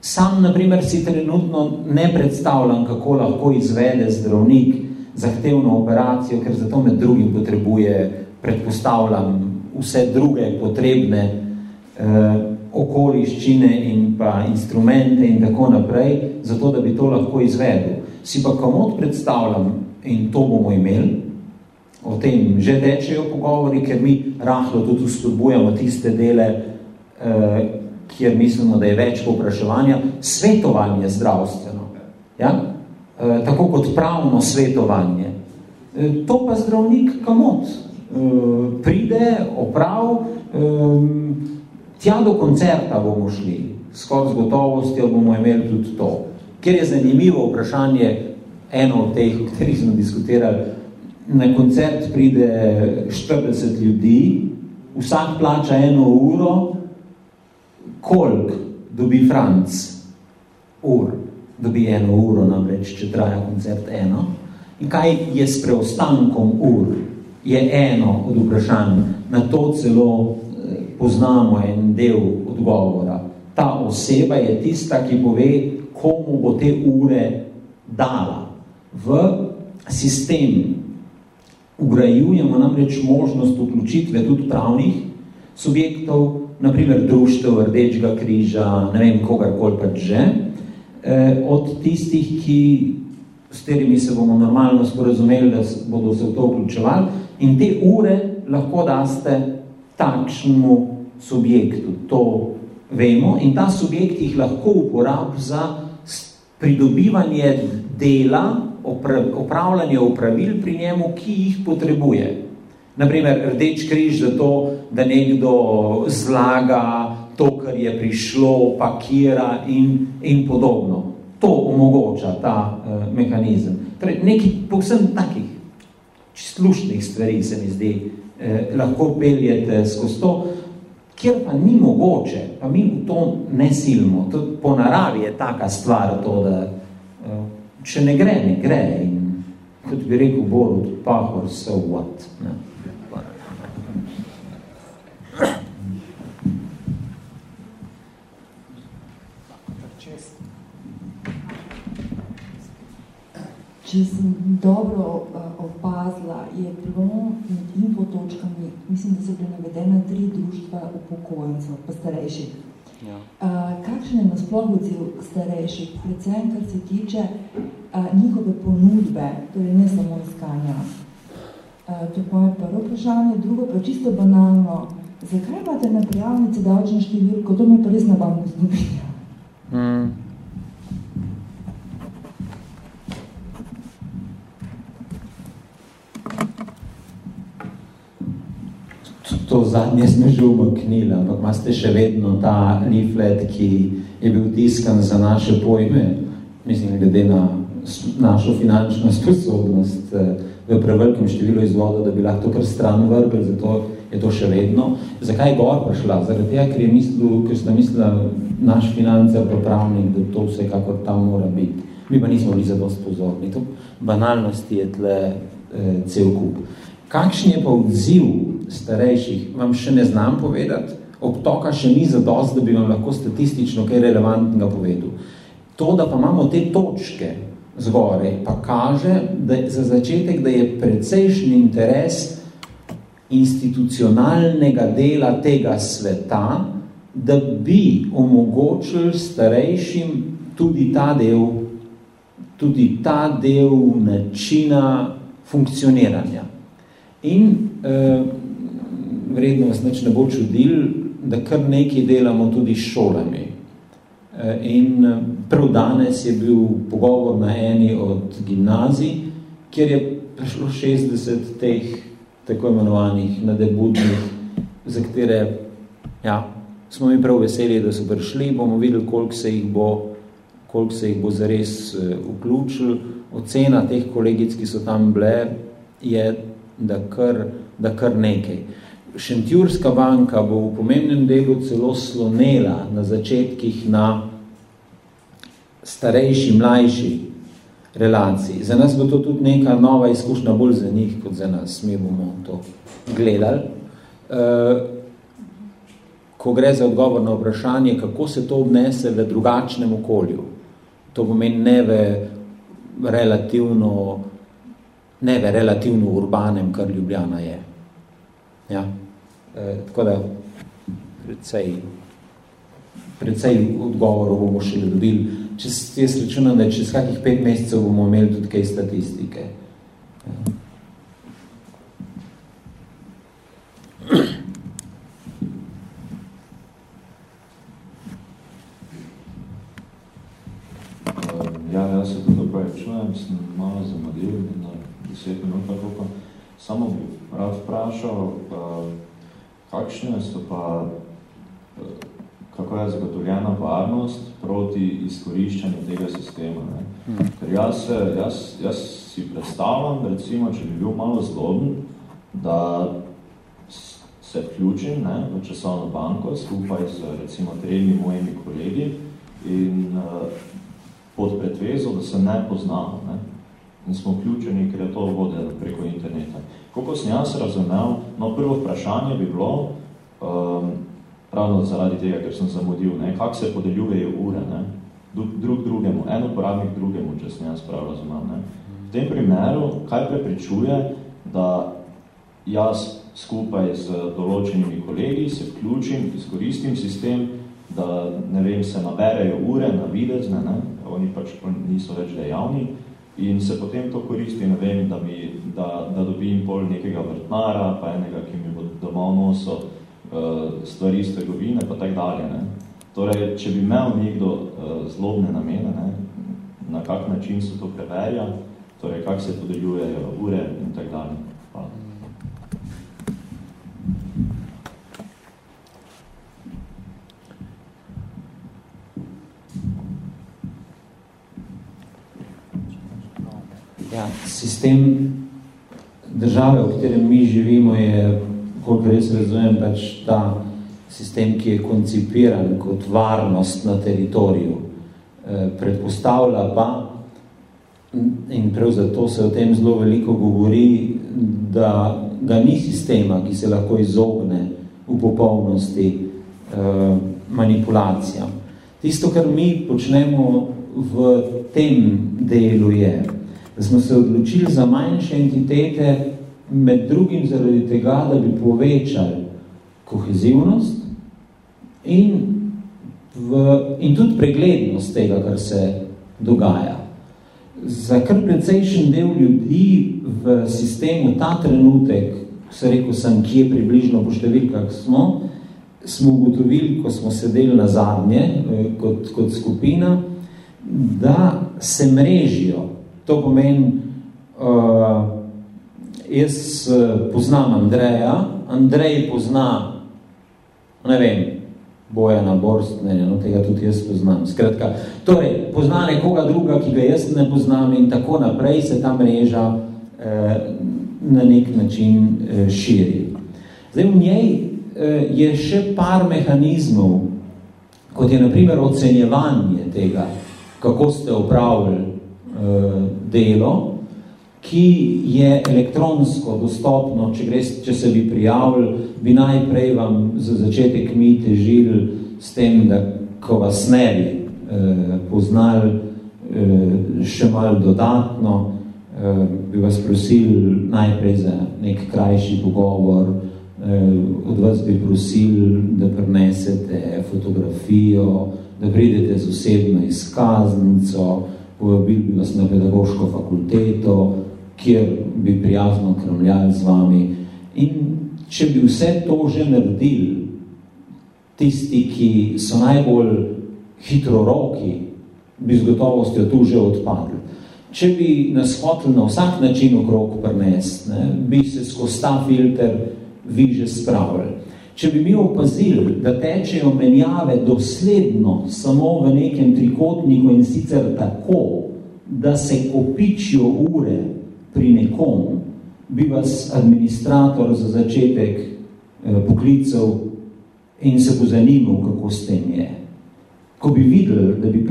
Sam, na primer, si trenutno ne predstavljam, kako lahko izvede zdravnik zahtevno operacijo, ker zato med drugim potrebuje, predpostavljam, vse druge potrebne eh, okoliščine in pa instrumente in tako naprej, zato da bi to lahko izvedel. Si pa komod predstavljam, in to bomo imeli, o tem že tečejo pogovori, ker mi rahlo tudi spodbujamo tiste dele, eh, kjer mislimo, da je več popraševanja, svetovanje zdravstveno. Ja? Eh, tako kot pravno svetovanje. Eh, to pa zdravnik komod eh, pride, oprav, eh, Tja do koncerta bomo šli, skoro z gotovostjo bomo imeli tudi to. Ker je zanimivo vprašanje, eno od teh, o katerih smo diskutirali, na koncert pride 40 ljudi, vsak plača eno uro, koliko dobi Franc? Ur, dobi eno uro, namreč, če traja koncert eno, in kaj je s preostankom ur, je eno od vprašanj, na to celo poznamo en del odgovora. Ta oseba je tista, ki pove, komu bo te ure dala. V sistem ugrajujemo namreč možnost vključitve tudi pravnih subjektov, naprimer društev, rdečega križa, ne vem, kogarkoli pač že, eh, od tistih, ki, s katerimi se bomo normalno sporazumeli, da bodo se v to vključevali, in te ure lahko daste takšnemu subjektu. To vemo in ta subjekt jih lahko uporabi za pridobivanje dela, opravljanje upravil pri njemu, ki jih potrebuje. Naprimer, rdeč križ za to, da nekdo zlaga to, kar je prišlo, pakira in, in podobno. To omogoča ta uh, mehanizem. Torej, nekaj povsem takih slušnih stvari se mi zdi, eh, lahko peljete skozi to, kjer pa ni mogoče, pa mi v to ne silimo. To, po naravi je taka stvar to, da eh, če ne gre, ne gre. In kot bi rekel Borut Pahor, so what. Ne? Če sem dobro uh, opazila, je bilo med infotočkami, mislim, da so bile navedene tri društva upokojencev, pa starejših. Ja. Uh, kakšen je nasploh odziv starejših, predvsem, kar se tiče uh, njihove ponudbe, torej ne samo iskanja? To je moje prvo vprašanje. Drugo pa čisto banalno, zakaj imate na prijavnici davčne številko? To mi pa res ne zdobijo. Mm. To zadnje *laughs* sme že umaknili, ampak imate še vedno ta leaflet, ki je bil tiskan za naše pojme, mislim, glede na našo finančno *laughs* sposobnost eh, v prevelikem številu izvodov, da bi lahko to kar stran vrgli, zato je to še vedno. Zakaj je gor prišla? Zaradi tega, ker ker sta mislila naš financer pa pravnik, da to vsekakor tam mora biti. Mi pa nismo bili za dost pozorni. To banalnosti je tle eh, cel kup. Kakšen je pa odziv starejših, vam še ne znam povedati, obtoka še ni za dost, da bi vam lahko statistično kaj relevantnega povedal. To, da pa imamo te točke zgore, pa kaže da za začetek, da je precejšnji interes institucionalnega dela tega sveta, da bi omogočili starejšim tudi ta del, tudi ta del načina funkcioniranja. In eh, vredno vas neč ne bo čudil, da kar nekaj delamo tudi s šolami. In prav danes je bil pogovor na eni od gimnazij, kjer je prišlo 60 teh tako imenovanih nadebudnih, za katere ja, smo mi prav veseli, da so prišli, bomo videli, koliko se jih bo, koliko se jih bo zares vključil. Ocena teh kolegic, ki so tam bile, je, da kar, da kar nekaj. Šentjurska banka bo v pomembnem delu celo slonela na začetkih na starejši, mlajši relaciji. Za nas bo to tudi neka nova izkušnja, bolj za njih kot za nas. Mi bomo to gledali. Uh, ko gre za odgovor na vprašanje, kako se to obnese v drugačnem okolju. To pomeni ne v relativno, ne v relativno urbanem, kar Ljubljana je. Ja. E, tako da predvsej, predvsej odgovorov bomo še dobili. Čez, jaz računam, da čez kakih pet mesecev bomo imeli tudi kaj statistike. Ja jaz se tudi opravičujem, sem malo zamudil na deset minut, tako pa samo bi rad vprašal, kakšne so pa, kako je zagotovljena varnost proti izkoriščanju tega sistema. Ne? Hmm. Ker jaz, jaz, jaz si predstavljam, recimo, če bi bil malo zloben, da se vključim ne, v časovno banko skupaj z recimo tremi mojimi kolegi in pod pretvezo, da se ne poznamo ne? In smo vključeni, ker je to vode preko interneta. Koliko sem jaz razumel, no prvo vprašanje bi bilo, um, ravno zaradi tega, ker sem zamudil, ne? kak se podeljujejo ure, ne? drug drugemu, en uporabnik drugemu, če sem jaz prav razumel. Ne? V tem primeru, kaj prepričuje, da jaz skupaj z določenimi kolegi se vključim, izkoristim sistem, da ne vem, se naberejo ure na videzne, ne? oni pač niso več dejavni in se potem to koristi, ne vem, da, mi, da, da dobim pol nekega vrtnara, pa enega, ki mi bo domov noso uh, stvari iz trgovine, pa tak dalje. Ne? Torej, če bi imel nekdo uh, zlobne namene, ne? na kak način se to preverja, torej, kak se podeljujejo ure in tak dalje. Hvala. Ja, sistem države, v katerem mi živimo, je, koliko res razumem, pač ta sistem, ki je koncipiran kot varnost na teritoriju. E, predpostavlja pa, in prav zato se o tem zelo veliko govori, da ga ni sistema, ki se lahko izogne v popolnosti e, manipulacijam. Tisto, kar mi počnemo v tem delu je, da smo se odločili za manjše entitete, med drugim zaradi tega, da bi povečali kohezivnost in, v, in tudi preglednost tega, kar se dogaja. Za kar precejšen del ljudi v sistemu ta trenutek, se rekel sem, kje približno po številkah smo, smo ugotovili, ko smo sedeli na zadnje eh, kot, kot skupina, da se mrežijo To pomeni, uh, jaz uh, poznam Andreja, Andrej pozna, ne vem, Bojana Borst, ne, no, tega tudi jaz poznam. Skratka, torej, pozna nekoga druga, ki ga jaz ne poznam in tako naprej se ta mreža eh, na nek način eh, širi. Zdaj, v njej eh, je še par mehanizmov, kot je naprimer ocenjevanje tega, kako ste upravili Eh, delo, ki je elektronsko dostopno, če, gre, če se bi prijavili, bi najprej vam za začetek mi težili s tem, da ko vas ne bi eh, poznali eh, še malo dodatno, eh, bi vas prosili najprej za nek krajši pogovor, eh, od vas bi prosili, da prinesete fotografijo, da pridete z osebno izkaznico, povabili bi vas na pedagoško fakulteto, kjer bi prijazno krmljali z vami. In če bi vse to že naredili, tisti, ki so najbolj hitroroki bi z gotovostjo tu že odpadli. Če bi nas hotel na vsak način okrog prinest, ne, bi se skozi ta filter vi že spravili. Če bi mi opazili, da tečejo menjave dosledno samo v nekem trikotniku in sicer tako, da se kopičijo ure pri nekom, bi vas administrator za začetek eh, poklical in se pozanimal, kako s tem je. Ko bi videli, da bi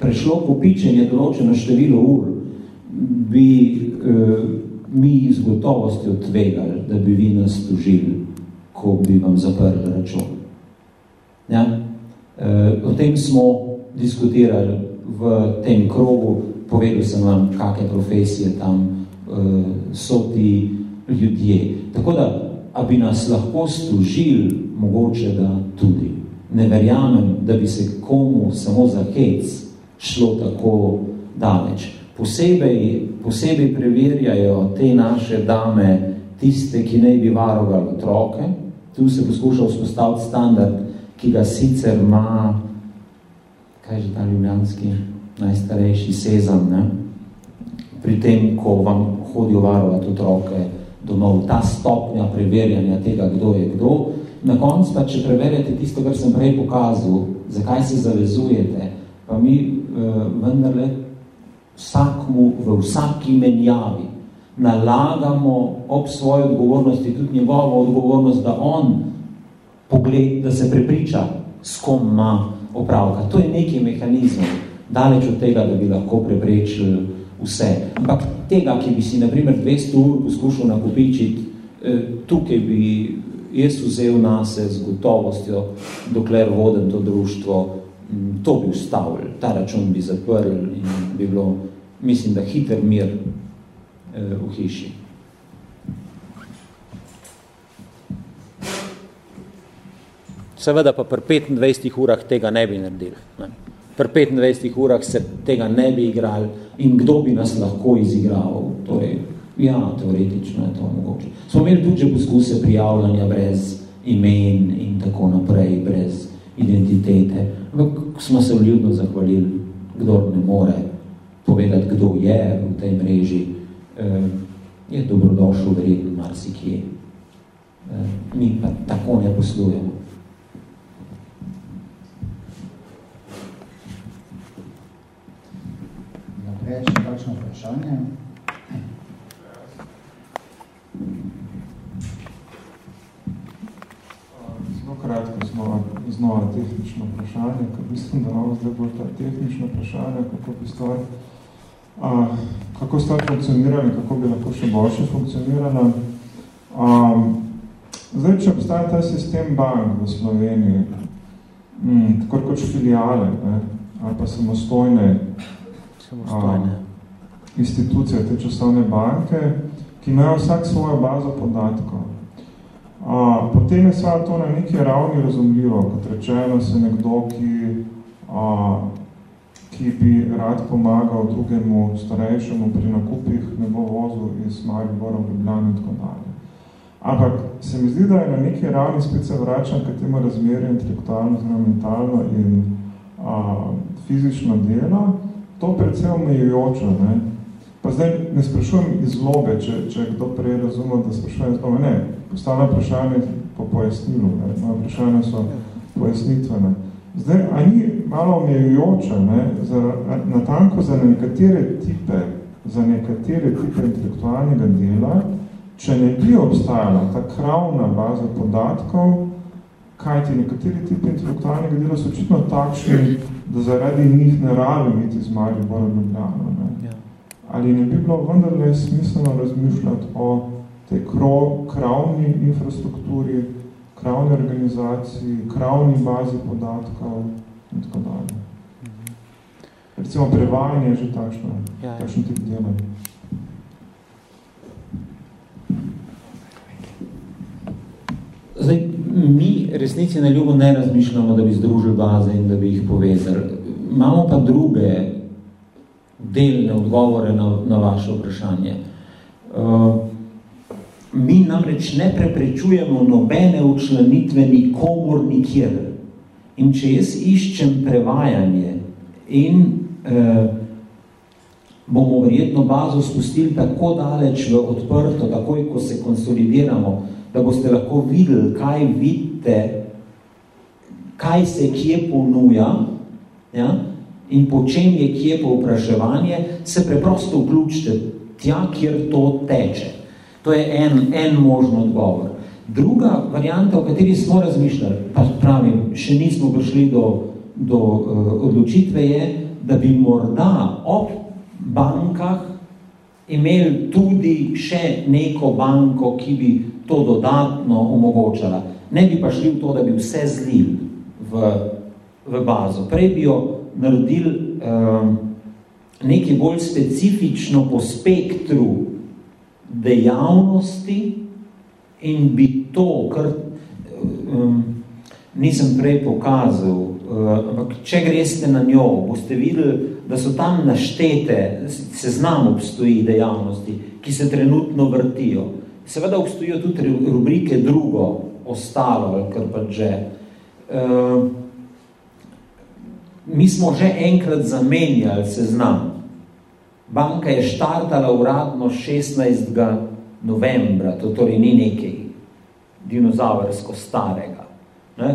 prešlo kopičenje določeno število ur, bi uh, mi z gotovostjo tvegali, da bi vi nas tužili, ko bi vam zaprli račun. Ja? Uh, o tem smo diskutirali v tem krogu, povedal sem vam, kakve profesije tam uh, so ti ljudje. Tako da, a bi nas lahko služili, mogoče da tudi. Ne verjamem, da bi se komu samo za hec šlo tako daleč posebej, posebej preverjajo te naše dame, tiste, ki ne bi varovali otroke. Tu se poskuša vzpostaviti standard, ki ga sicer ima, kaj že ta ljubljanski, najstarejši sezam, ne? pri tem, ko vam hodijo varovati otroke domov, ta stopnja preverjanja tega, kdo je kdo. Na koncu pa, če preverjate tisto, kar sem prej pokazal, zakaj se zavezujete, pa mi uh, vendarle vsakmu v vsaki menjavi nalagamo ob svoji odgovornosti tudi njegovo odgovornost, da on pogled, da se prepriča, s kom ima opravka. To je neki mehanizem, daleč od tega, da bi lahko preprečili vse. Ampak tega, ki bi si na primer 200 ur poskušal nakupičiti, eh, tukaj bi jaz vzel nase z gotovostjo, dokler vodim to društvo, to bi ustavili, ta račun bi zaprli in bi bilo, mislim, da hiter mir v hiši. Seveda pa pri 25 urah tega ne bi naredili. Ne. Pri 25 urah se tega ne bi igrali in kdo bi nas lahko izigral. Torej, ja, teoretično je to mogoče. Smo imeli tudi že poskuse prijavljanja brez imen in tako naprej, brez identitete. Ampak smo se vljudno zahvalili, kdo ne more povedati, kdo je v tej mreži, eh, je dobrodošel verjetno marsikje. Mi pa tako ne poslujemo. Naprej, še kakšno vprašanje? kratko smo znova tehnično vprašanje, ker mislim, da malo zdaj bolj ta tehnično vprašanje, kako bi stvar, kako stvar funkcionira in kako bi lahko še boljše funkcionirala. A, zdaj, če obstaja ta sistem bank v Sloveniji, mm, tako kot filijale, ne, ali pa samostojne, samostojne. A, institucije, te časovne banke, ki imajo vsak svojo bazo podatkov. A, potem je sva to na neki ravni razumljivo, kot rečeno se nekdo, ki, a, ki bi rad pomagal drugemu starejšemu pri nakupih, ne bo vozil iz Maribora v Ljubljani in tako dalje. Ampak se mi zdi, da je na neki ravni spet se vračam k temu razmerju intelektualno, zelo mentalno in a, fizično delo, to predvsem omejujoče, ne? Pa zdaj ne sprašujem iz lobe, če, če kdo prej razumel, da sprašujem iz lobe. Ne, postavlja vprašanje po pojasnilu. Ne? Moje vprašanje so pojasnitvene. Zdaj, a ni malo omejujoče, ne, za, natanko za nekatere tipe, za nekatere tipe intelektualnega dela, če ne bi obstajala ta kravna baza podatkov, kaj ti nekateri tipe intelektualnega dela so očitno takšni, da zaradi njih ne rabi biti z Maribora Ljubljano. Ne ali ne bi bilo vendarle smiselno razmišljati o tej kravni infrastrukturi, kravni organizaciji, kravni bazi podatkov in tako dalje. Recimo prevajanje je že takšno, ja, ja. takšno tip dela. Zdaj, mi resnici na ljubo ne razmišljamo, da bi združili baze in da bi jih povezali. Imamo pa druge delne odgovore na, na vaše vprašanje. Uh, mi namreč ne preprečujemo nobene učlanitve nikomor nikjer. In če jaz iščem prevajanje in eh, bomo verjetno bazo spustili tako daleč v odprto, takoj, ko se konsolidiramo, da boste lahko videli, kaj vidite, kaj se kje ponuja ja? in po čem je kje povpraševanje, se preprosto vključite tja, kjer to teče. To je en, en možno odgovor. Druga varianta, o kateri smo razmišljali, pa pravim, še nismo prišli do, do uh, odločitve, je, da bi morda ob bankah imeli tudi še neko banko, ki bi to dodatno omogočala. Ne bi pa šli v to, da bi vse zlil v, v bazo. Prej bi jo naredili um, nekaj bolj specifično po spektru dejavnosti in bi to, kar um, nisem prej pokazal, uh, ampak če greste na njo, boste videli, da so tam naštete, seznam obstoji dejavnosti, ki se trenutno vrtijo. Seveda obstojijo tudi rubrike drugo, ostalo, kar pa že. Uh, mi smo že enkrat zamenjali seznam. Banka je štartala uradno 16. novembra, to torej ni nekaj dinozavrsko starega. Ne?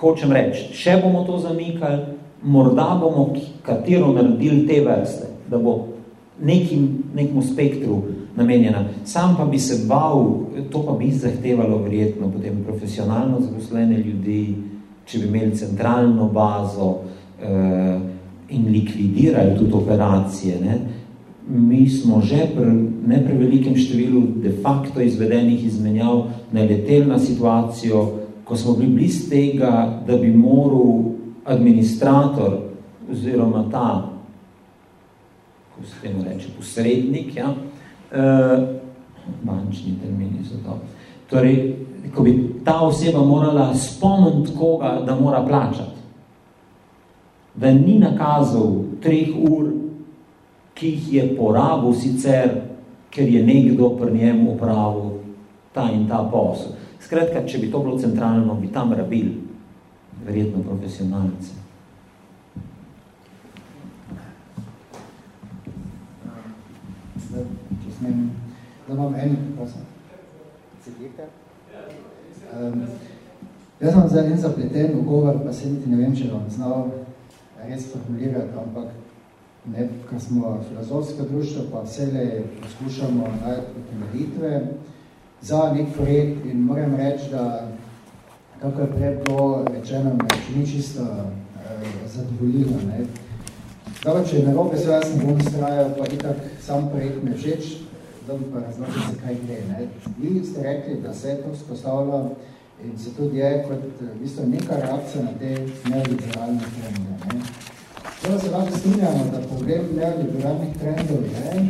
Hočem reči, še bomo to zamikali, morda bomo katero naredili te vrste, da bo nekim, nekmu spektru namenjena. Sam pa bi se bal, to pa bi zahtevalo verjetno potem profesionalno zaposlene ljudi, če bi imeli centralno bazo eh, in likvidirali tudi operacije. Ne? mi smo že pri ne pri velikem številu de facto izvedenih izmenjav naletel na situacijo, ko smo bili bliz tega, da bi moral administrator oziroma ta, ko se temu reče, posrednik, ja, uh, bančni termini so to, torej, ko bi ta oseba morala spomniti koga, da mora plačati, da ni nakazal treh ur ki jih je porabil sicer, ker je nekdo pri njem upravil ta in ta posel. Skratka, če bi to bilo centralno, bi tam rabil verjetno profesionalce. Če smem, da imam en, prosim, citirka. Um, jaz sem zdaj en zapleten ugovor, pa se niti ne vem, če vam znal res formulirati, ampak ne, ker smo filozofsko društvo, pa vsele poskušamo najti utemeljitve za nek projekt in moram reči, da kako je prej bilo rečeno, me ni čisto eh, zadovoljilo. Ne. Dobro, če je narobe, se jaz ne bom strajal, pa itak sam projekt me všeč, da bi pa razložil, se kaj gre. Ne. Vi ste rekli, da se to spostavlja in se tudi je kot v bistvu neka reakcija na te neoliberalne trende. Ne. Zdaj se lahko strinjamo, da problem neoliberalnih trendov je,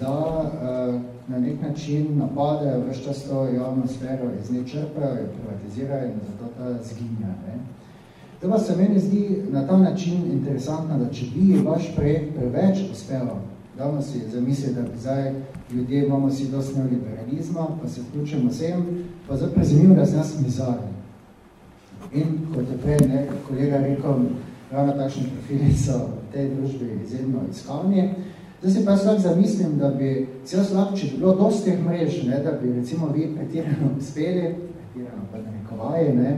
da uh, na nek način napadajo vse čas to javno sfero, iz nje črpajo, jo privatizirajo in zato ta zginja. Ne? To pa se meni zdi na ta način interesantno, da če bi vaš projekt preveč uspel, davno si zamisli, da bi zdaj ljudje imamo si dost neoliberalizma, pa se vključimo vsem, pa zdaj prezimim, da sem jaz mizarni. In kot je prej ne, kolega rekel, ravno takšni profili so v tej družbi izjemno iskalni. Zdaj si pa jaz zamislim, da bi se jaz lahko, če bi bilo dosti teh mrež, ne, da bi recimo vi pretirano uspeli, pretirano pa narekovaje, ne,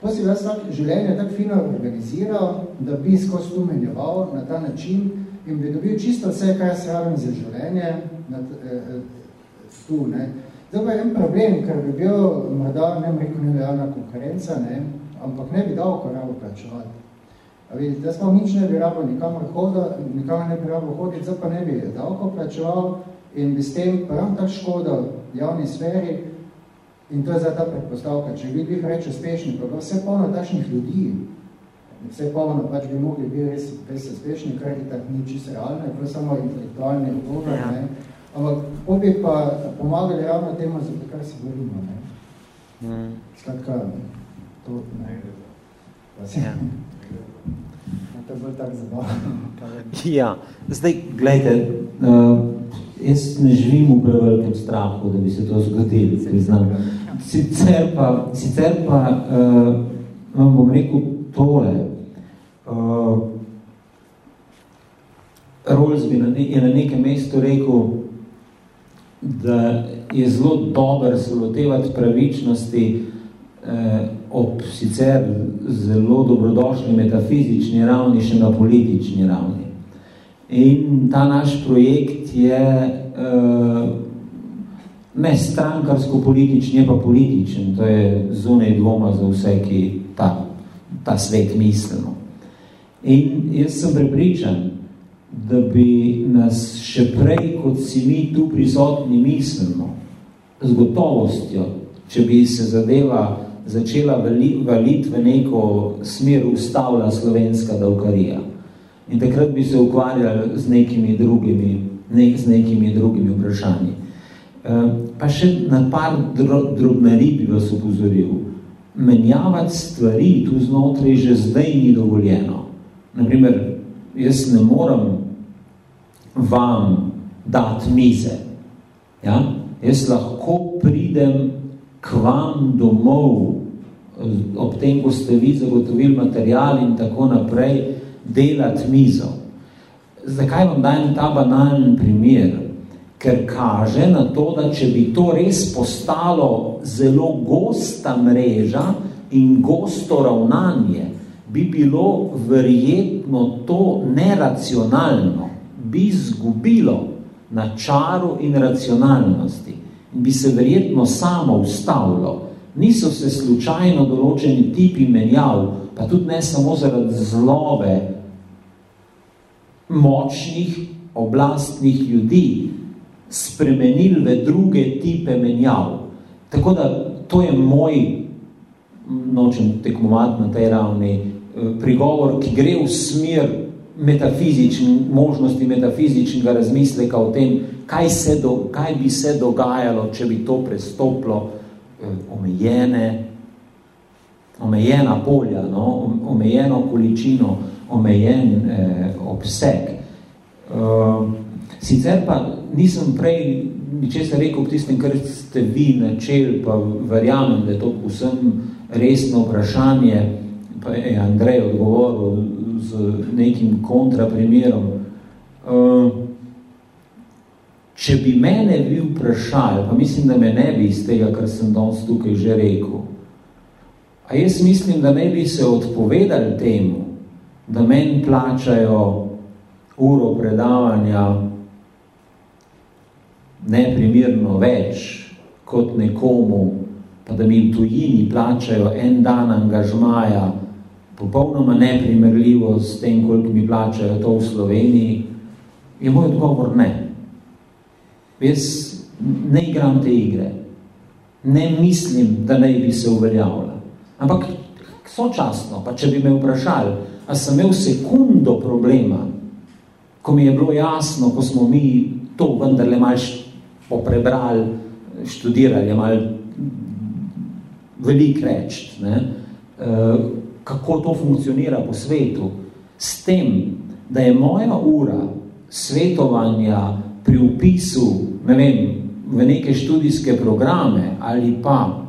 pa si jaz lahko življenje tako fino organiziral, da bi skozi tu menjeval na ta način in bi dobil čisto vse, kaj jaz rabim za življenje na, eh, tu. Ne. Zdaj pa je en problem, ker bi bil morda, ne bom rekel, nelojalna konkurenca, ne, ampak ne bi dal korabo plačevati. Vidite, jaz pa nič ne bi rabo nikamor hodil, nikamor ne bi rabo hoditi, zdaj pa ne bi davko plačeval in bi s tem prav tak škodil javni sferi in to je zdaj ta predpostavka. Če bi bili reč uspešni, pa vse polno takšnih ljudi, vse polno pač bi mogli biti res, res uspešni, kar je tak ni čisto realno, je samo intelektualni odgovor, ja. ne. Ampak po bi pa pomagali ravno temu, za kar se borimo. Ne. Mm. Skratka, to ne. Ja *laughs* to je bolj tak *laughs* Ja, zdaj, gledajte, uh, jaz ne živim v prevelikem strahu, da bi se to zgodilo, priznam. Sicer pa, sicer pa uh, vam bom rekel, tole. Uh, Rolls bi na, je na nekem mestu rekel, da je zelo dober se lotevati pravičnosti eh, ob sicer zelo dobrodošli metafizični ravni, še na politični ravni. In ta naš projekt je eh, ne strankarsko-politični, je pa političen. To je zunaj dvoma za vse, ki ta, ta svet mislimo. In jaz sem prepričan, da bi nas še prej, kot si mi tu prisotni mislimo, z gotovostjo, če bi se zadeva začela valiti v neko smer ustavila slovenska davkarija. In takrat bi se ukvarjali z nekimi drugimi, ne, z nekimi drugimi vprašanji. E, pa še na par drobnari bi vas upozoril. Menjavati stvari tu znotraj že zdaj ni dovoljeno. Naprimer, jaz ne morem vam dati mize. Ja? Jaz lahko pridem k vam domov, ob tem, ko ste vi zagotovili material in tako naprej, delati mizo. Zakaj vam dajem ta banalen primer? Ker kaže na to, da če bi to res postalo zelo gosta mreža in gosto ravnanje, bi bilo verjetno to neracionalno bi zgubilo na čaru in racionalnosti in bi se verjetno samo ustavilo. Niso se slučajno določeni tipi menjav, pa tudi ne samo zaradi zlobe močnih, oblastnih ljudi, spremenili v druge tipe menjav. Tako da to je moj, nočem tekmovati na tej ravni, eh, prigovor, ki gre v smer metafizičn, možnosti metafizičnega razmisleka o tem, kaj, se do, kaj bi se dogajalo, če bi to prestoplo eh, omejene, omejena polja, no, omejeno količino, omejen eh, obseg. Uh, sicer pa nisem prej ničesar rekel tistem, kar ste vi načeli, pa verjamem, da je to vsem resno vprašanje, pa je Andrej odgovoril z nekim kontraprimerom. Uh, če bi mene vi vprašali, pa mislim, da me ne bi iz tega, kar sem danes tukaj že rekel, a jaz mislim, da ne bi se odpovedali temu, da meni plačajo uro predavanja neprimerno več kot nekomu, pa da mi v tujini plačajo en dan angažmaja popolnoma neprimerljivo s tem, koliko mi plačajo to v Sloveniji, je moj odgovor ne. Jaz ne igram te igre. Ne mislim, da ne bi se uveljavila. Ampak sočasno, pa če bi me vprašali, a sem imel sekundo problema, ko mi je bilo jasno, ko smo mi to vendarle malo poprebrali, študirali, malo veliko reči, ne? Uh, kako to funkcionira po svetu, s tem, da je moja ura svetovanja pri upisu, ne vem, v neke študijske programe ali pa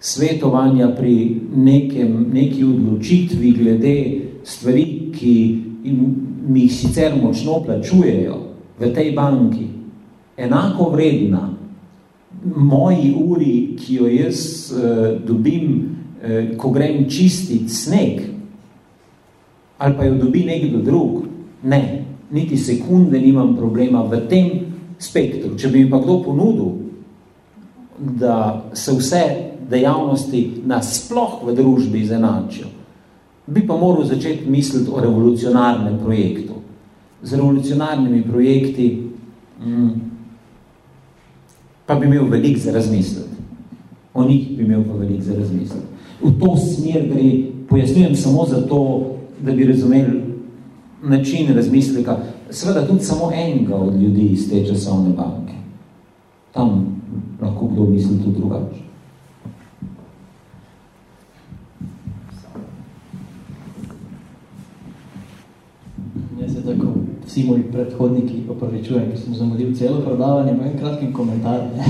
svetovanja pri nekem, neki odločitvi glede stvari, ki mi jih sicer močno plačujejo v tej banki, enako vredna moji uri, ki jo jaz uh, dobim Eh, ko grem čistiti sneg, ali pa jo dobi nekdo drug, ne, niti sekunde nimam problema v tem spektru. Če bi mi pa kdo ponudil, da se vse dejavnosti nasploh v družbi izenačijo, bi pa moral začeti misliti o revolucionarnem projektu. Z revolucionarnimi projekti mm, pa bi imel veliko za razmisliti. O njih bi imel pa veliko za razmisliti v to smer gre, pojasnjujem samo zato, da bi razumeli način razmisleka, seveda tudi samo enega od ljudi iz te časovne banke. Tam lahko kdo misli tudi drugače. Jaz se tako vsi moji predhodniki opravičujem, ker sem zamudil celo predavanje, imam kratki komentar. Ne?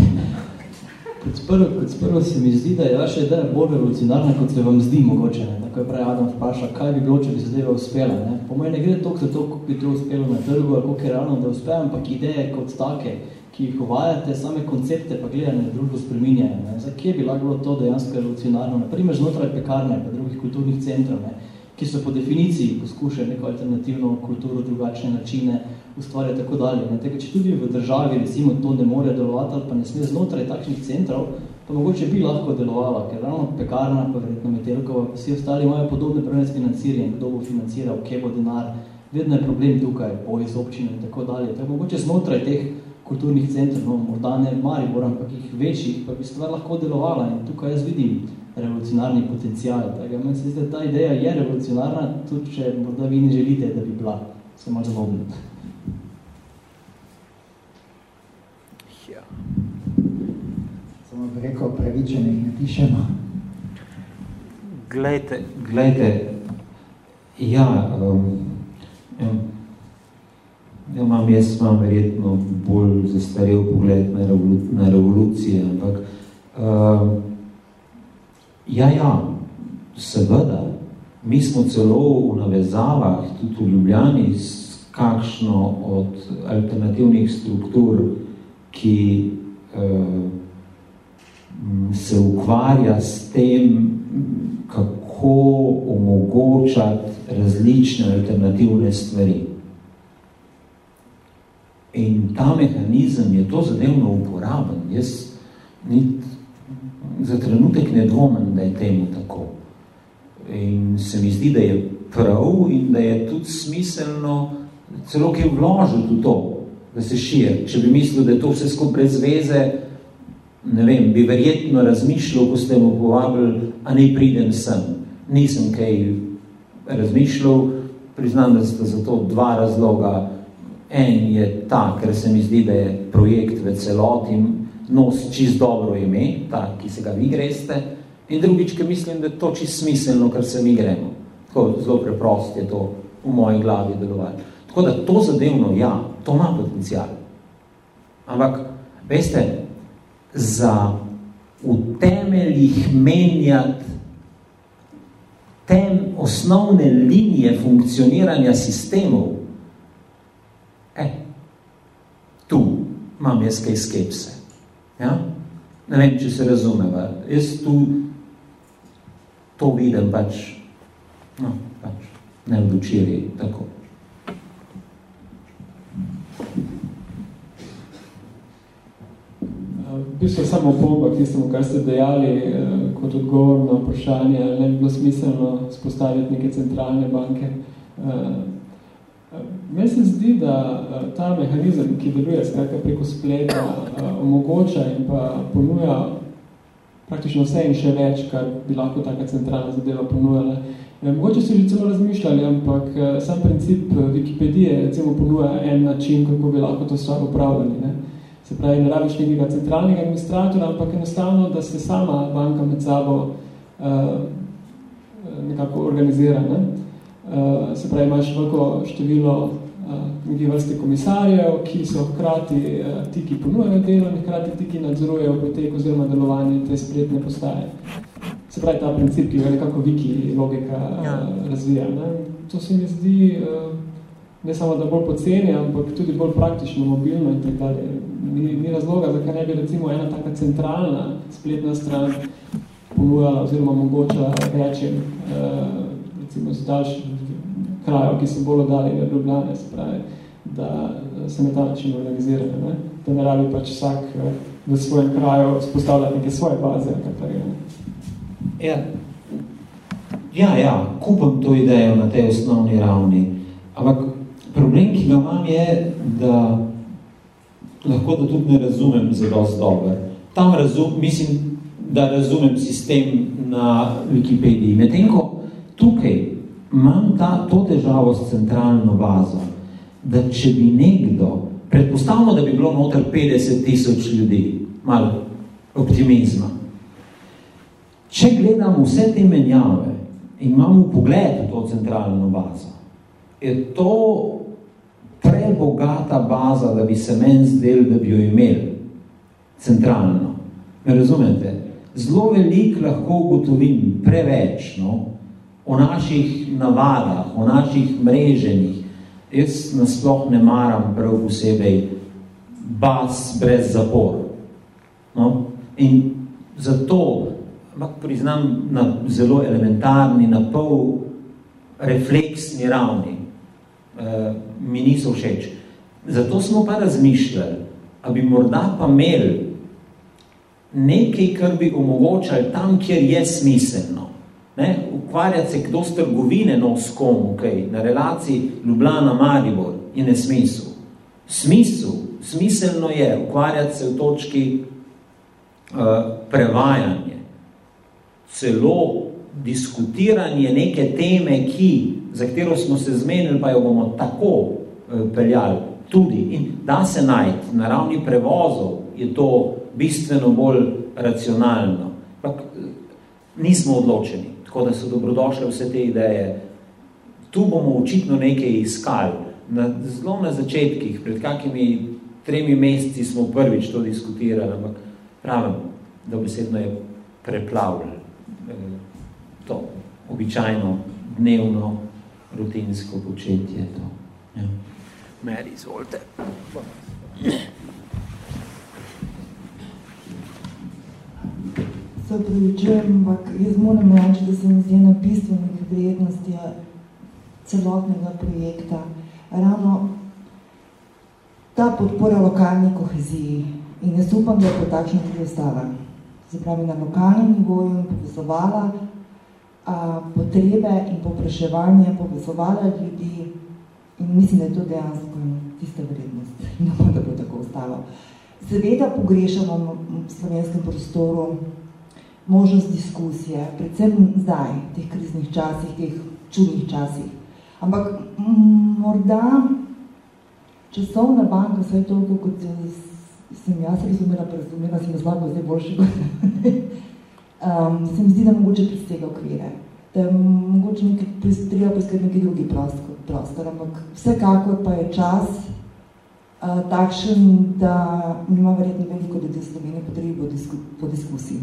Kot prvo, kot prvo se mi zdi, da je vaša ideja bolj revolucionarna, kot se vam zdi mogoče. Ne? Tako je pravi Adam vpraša, kaj bi bilo, če bi se zdaj uspela. Ne? Po mojem ne gre toliko za to, kako bi to uspelo na trgu, ali koliko je realno, da uspe, ampak ideje kot take, ki jih uvajate, same koncepte pa gledanje drugo spreminjajo. Ne? Za kje bi lahko to dejansko revolucionarno? Naprimer, znotraj pekarne, pa drugih kulturnih centrov, ne? ki so po definiciji poskušali neko alternativno kulturo, drugačne načine ustvarjati tako dalje. Ne? Tega, če tudi v državi recimo to ne more delovati ali pa ne sme znotraj takšnih centrov, pa mogoče bi lahko delovala, ker ravno pekarna, pa verjetno Metelkova, vsi ostali imajo podobne probleme s financiranjem, kdo bo financiral, kje bo denar, vedno je problem tukaj, po iz občine in tako dalje. Tako mogoče znotraj teh kulturnih centrov, no, morda ne Maribor, ampak jih večjih, pa bi stvar lahko delovala in tukaj jaz vidim revolucionarni potencial. Tako, meni se zdi, da ta ideja je revolucionarna, tudi če morda vi ne želite, da bi bila. Se malo zabavno. Ja. Samo bi rekel, pravičenih ne pišemo. Glejte, glejte, ja, um, ja, ja imam, jaz imam verjetno bolj zastarel pogled na, revolu, na revolucije, ampak um, Ja, ja, seveda. Mi smo celo v navezavah, tudi v Ljubljani, s kakšno od alternativnih struktur, ki eh, se ukvarja s tem, kako omogočati različne alternativne stvari. In ta mehanizem je to zadevno uporaben. Jaz niti za trenutek ne dvomem, da je temu tako. In se mi zdi, da je prav in da je tudi smiselno celo kaj vložiti v to, da se širi. Če bi mislil, da je to vse skupaj brez veze, ne vem, bi verjetno razmišljal, ko ste mu povabili, a ne pridem sem. Nisem kaj razmišljal, priznam, da sta za to dva razloga. En je ta, ker se mi zdi, da je projekt v celoti nos čist dobro ime, ta, ki se ga vi greste, in drugič, ker mislim, da je to čist smiselno, kar se mi gremo. Tako zelo preprost je to v moji glavi delovati. Tako da to zadevno, ja, to ima potencial. Ampak, veste, za v temeljih menjati tem osnovne linije funkcioniranja sistemov, eh, tu imam jaz kaj skepse. Ja? Ne vem, če se razumeva. Jaz tu to vidim pač, no, pač ne vdočiri tako. V bistvu samo pomba, tistemu, kar ste dejali eh, kot odgovor na vprašanje, ne bi bilo smiselno spostaviti neke centralne banke. Eh, Meni se zdi, da eh, ta mehanizem, ki deluje skratka preko spleta, eh, omogoča in pa ponuja praktično vse in še več, kar bi lahko taka centralna zadeva ponujala. Eh, mogoče si že celo razmišljali, ampak sam princip Wikipedije recimo ponuja en način, kako bi lahko to stvar upravljali. Ne? Se pravi, ne rabiš nekega centralnega administratora, ampak enostavno, da se sama banka med sabo uh, nekako organizira. Ne? Uh, se pravi, imaš veliko število nekaj vrste komisarjev, ki so hkrati uh, ti, ki ponujajo delo, in hkrati ti, ki nadzorujejo potek oziroma delovanje te spletne postaje. Se pravi, ta princip, ki ga nekako viki logika uh, razvija. Ne? To se mi zdi uh, ne samo, da bolj poceni, ampak tudi bolj praktično, mobilno in tako dalje. Ni, ni razloga, zakaj ne bi recimo ena taka centralna spletna stran ponujala oziroma mogoča rečem, uh, recimo z daljšim krajev, ki so bolj oddali od Ljubljane, se pravi, da se na ta način organizirajo, ne? da ne rabi pač vsak eh, v svojem kraju spostavljati neke svoje baze. Ja. ja, ja, kupam to idejo na tej osnovni ravni, ampak problem, ki ga imam, je, da lahko da tudi ne razumem zelo dober. Tam razum, mislim, da razumem sistem na Wikipediji. Medtem ko tukaj imam ta, to težavo s centralno bazo, da če bi nekdo, predpostavno, da bi bilo noter 50 tisoč ljudi, malo optimizma, če gledam vse te menjave in imam v pogled v to centralno bazo, je to prebogata baza, da bi se men zdel, da bi jo imel centralno. Me razumete? Zelo veliko lahko ugotovim, preveč, no, o naših navadah, o naših mreženih. Jaz nasploh ne maram prav posebej bas brez zapor. No? In zato, ampak priznam na zelo elementarni, na pol refleksni ravni, mi niso všeč. Zato smo pa razmišljali, a bi morda pa imeli nekaj, kar bi omogočali tam, kjer je smiselno. Ne? Ukvarjati se kdo s trgovine no s kom, okay? na relaciji Ljubljana-Maribor je nesmisel. Smisel, smiselno je ukvarjati se v točki uh, prevajanje, celo diskutiranje neke teme, ki, za katero smo se zmenili, pa jo bomo tako uh, peljali tudi. In da se najti na ravni prevozov, je to bistveno bolj racionalno. Pak, nismo odločeni, tako da so dobrodošle vse te ideje. Tu bomo očitno nekaj iskali. Na, zelo na začetkih, pred kakimi tremi meseci smo prvič to diskutirali, ampak pravim, da besedno je preplavljeno to običajno dnevno rutinsko početje. To. Ja. Meri, izvolite. Se upravičujem, ampak jaz moram reči, da se mi zdi na bistvenih vrednosti celotnega projekta. Ravno ta podpora lokalni koheziji in jaz upam, da je po takšno tudi ostala. Se pravi, na lokalnem nivoju in povezovala a, potrebe in popraševanje, povezovala ljudi in mislim, da je to dejansko tista vrednost *laughs* in da bo tako ostalo. Seveda pogrešamo v slovenskem prostoru možnost diskusije, predvsem zdaj, v teh kriznih časih, teh čudnih časih. Ampak morda časovna banka, vse toliko, kot sem jaz razumela, pa razumela, sem zlago zdaj boljši kot *laughs* um, se mi zdi, da mogoče presega okvire. Da mogoče nekaj, treba poskrbeti neki drugi prostor, prostor, ampak vsekakor pa je čas uh, takšen, da nima verjetno veliko ljudi v Sloveniji potrebi po, disku, po diskusiji.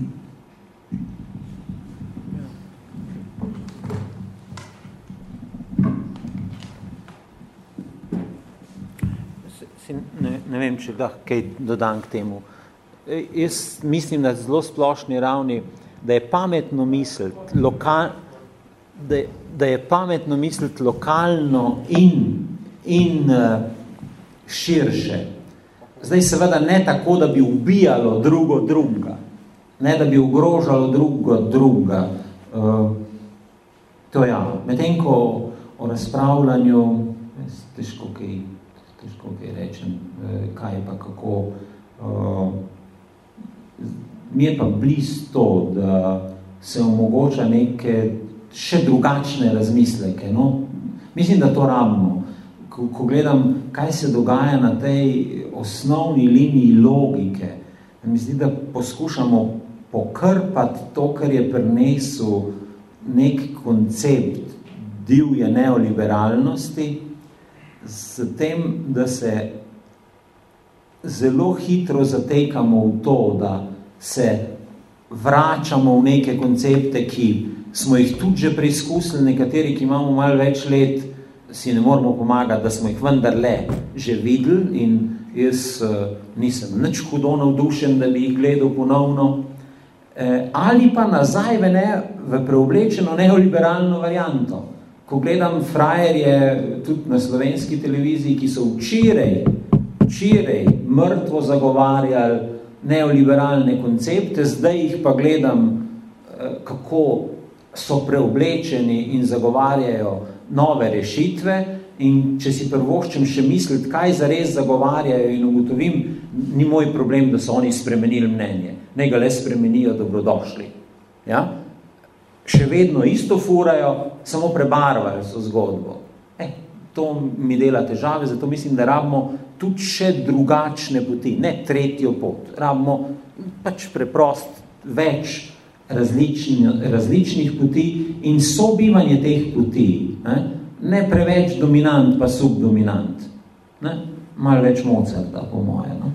Ne, ne vem, če da kaj dodam k temu. E, jaz mislim, da zelo splošni ravni, da je pametno misliti, lokal, da, da je pametno misliti lokalno in, in uh, širše. Zdaj seveda ne tako, da bi ubijalo drugo druga, ne da bi ogrožalo drugo druga. Uh, to ja, medtem ko o razpravljanju, težko kaj, težko kaj rečem, kaj pa kako, uh, mi je pa bliz to, da se omogoča neke še drugačne razmisleke. No? Mislim, da to rabimo. Ko, ko gledam, kaj se dogaja na tej osnovni liniji logike, mi zdi, da poskušamo pokrpati to, kar je prinesel nek koncept divje neoliberalnosti, s tem, da se zelo hitro zatekamo v to, da se vračamo v neke koncepte, ki smo jih tudi že preizkusili, nekateri, ki imamo malo več let, si ne moramo pomagati, da smo jih vendarle že videli in jaz uh, nisem nič hudo navdušen, da bi jih gledal ponovno. Eh, ali pa nazaj v, ne, v preoblečeno neoliberalno varianto. Ko gledam frajerje tudi na slovenski televiziji, ki so včeraj, včeraj mrtvo zagovarjali neoliberalne koncepte, zdaj jih pa gledam, eh, kako so preoblečeni in zagovarjajo nove rešitve in če si prvoščem še misliti, kaj zares zagovarjajo in ugotovim, ni moj problem, da so oni spremenili mnenje. Ne ga le spremenijo dobrodošli. Ja? Še vedno isto furajo, samo prebarvajo so zgodbo. E, to mi dela težave, zato mislim, da rabimo tudi še drugačne poti, ne tretjo pot. Rabimo pač preprost več različni, različnih poti in sobivanje teh poti. Ne, ne preveč dominant, pa subdominant. Ne? Malo več Mozarta, po moje. No?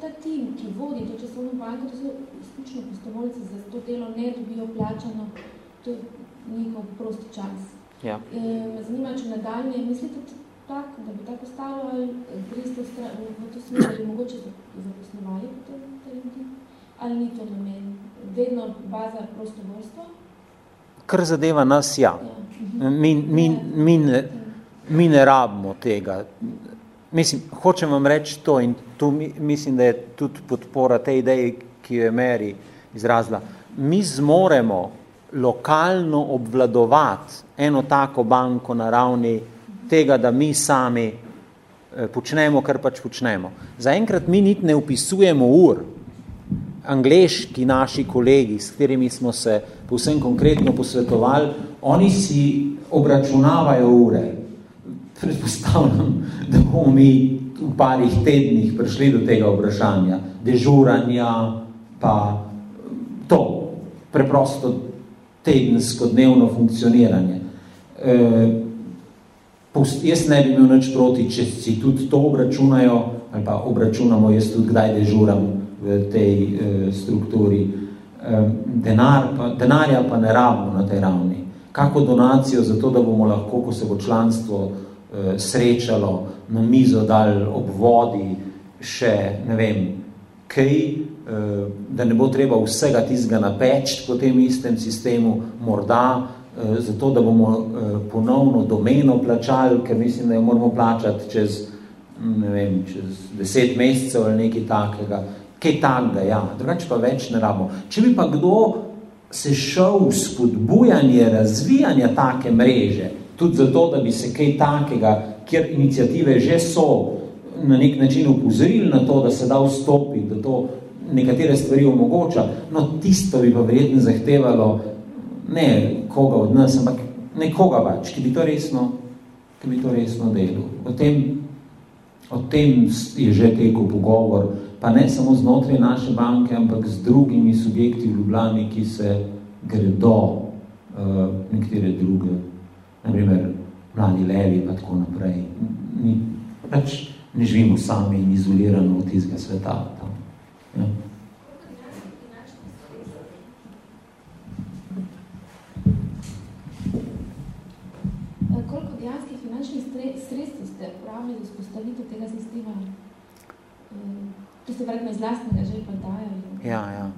Ta tim, ki vodi to časovno banko, to so izključno prostovoljci za to delo, ne dobijo plačano, to je njihov prosti čas. Ja. E, me zanima, če nadaljne, mislite tako, da bi tako stalo, ali greste v, to smer, ali mogoče zaposlovali potem ljudi, ali ni to namen? Vedno baza prostovoljstvo? Kar zadeva nas, ja. ja. Mi, mi, mi, ne, mi ne rabimo tega. Mislim, hočem vam reči to in tu mislim, da je tudi podpora tej ideji, ki jo je Meri izrazila. Mi zmoremo lokalno obvladovati eno tako banko na ravni tega, da mi sami eh, počnemo, kar pač počnemo. Zaenkrat mi niti ne upisujemo ur. Angleški naši kolegi, s katerimi smo se povsem konkretno posvetovali, oni si obračunavajo ure. Predpostavljam, da bomo mi v parih tednih prišli do tega vprašanja, dežuranja, pa to, preprosto tedensko, dnevno funkcioniranje. E, jaz ne bi imel nič proti, če si tudi to obračunajo, ali pa obračunamo jaz tudi, kdaj dežuram v tej e, strukturi. E, denar pa, denarja pa ne rabimo na tej ravni. Kako donacijo za to, da bomo lahko, ko se bo članstvo srečalo, na mizo dal ob vodi še, ne vem, kaj, e, da ne bo treba vsega tizga napeč po tem istem sistemu, morda, Eh, zato, da bomo eh, ponovno domeno plačali, ker mislim, da jo moramo plačati čez, ne vem, čez deset mesecev ali nekaj takega. Kaj takega, ja. Drugače pa več ne rabimo. Če bi pa kdo se šel v spodbujanje razvijanja take mreže, tudi zato, da bi se kaj takega, kjer inicijative že so, na nek način upozorili na to, da se da vstopiti, da to nekatere stvari omogoča, no tisto bi pa verjetno zahtevalo ne koga od nas, ampak nekoga več, ki bi to resno, ki bi to resno delal. O tem, o tem je že tekel pogovor, pa ne samo znotraj naše banke, ampak z drugimi subjekti v Ljubljani, ki se gredo uh, nekatere druge, naprimer mladi levi pa tako naprej. Ni, pač ne živimo sami in izolirano od tistega sveta. Tam. Ja. pripravljeni za spostavitev tega sistema? Eh, to ste verjetno iz lastnega že pa dajali. Ja, ja.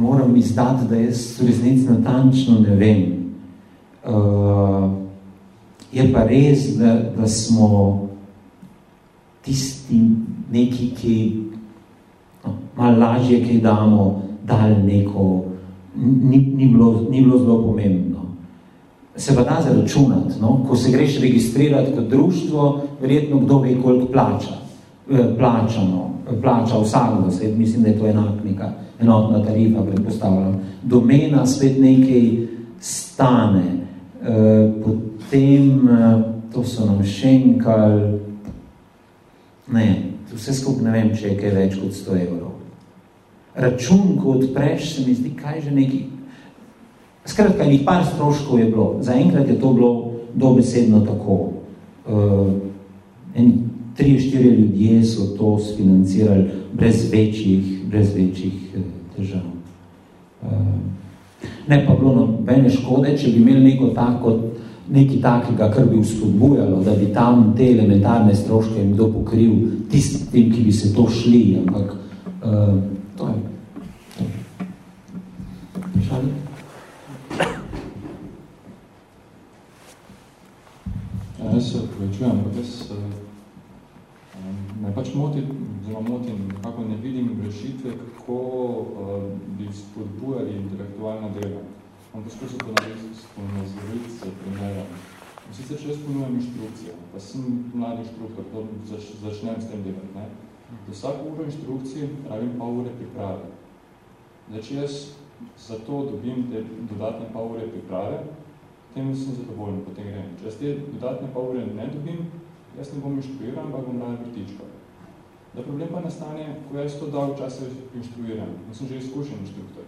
Moram izdati, da jaz v resnici natančno ne vem. Uh, je pa res, da, da smo tisti neki, ki no, malo lažje, ki damo, dali neko ni, ni, bilo, ni bilo zelo pomembno. Se pa da zaračunati, no? ko se greš registrirati kot društvo, verjetno kdo ve, koliko plača. E, plačano, plača vsakdo, se, mislim, da je to enak neka enotna tarifa, predpostavljam. Domena spet nekaj stane, e, potem e, to so nam šenkali, ne, vse skupaj ne vem, če je kaj več kot 100 evrov račun, ko odpreš, se mi zdi, kaj že neki. Skratka, enih par stroškov je bilo. Zaenkrat je to bilo dobesedno tako. Uh, en, tri, štiri ljudje so to sfinancirali brez večjih, brez večjih uh, težav. Uh, ne pa bilo nobene škode, če bi imeli neko tako, nekaj takega, kar bi vzpodbujalo, da bi tam te elementarne stroške jim kdo pokril tistim, ki bi se to šli, ampak uh, To je. Ja, jaz se povečujem, ampak jaz pač moti, zelo motim, kako ne vidim rešitve, kako uh, bi spodbujali intelektualna dela. On poskusil to narediti s primerom. Sicer, če jaz ponujem inštrukcijo, pa sem mladi inštruktor, to zač, začnem s tem delati, ne? Za vsako uro inštrukciji rabim pol ure priprave. Zdaj, če jaz za to dobim te dodatne pol ure priprave, potem sem zadovoljen, potem grem. Če jaz te dodatne pol ure ne dobim, jaz ne bom inštruiran, ampak bom dal vrtičko. Da problem pa nastane, ko jaz to dolgo časa inštruiram, in sem že izkušen inštruktor.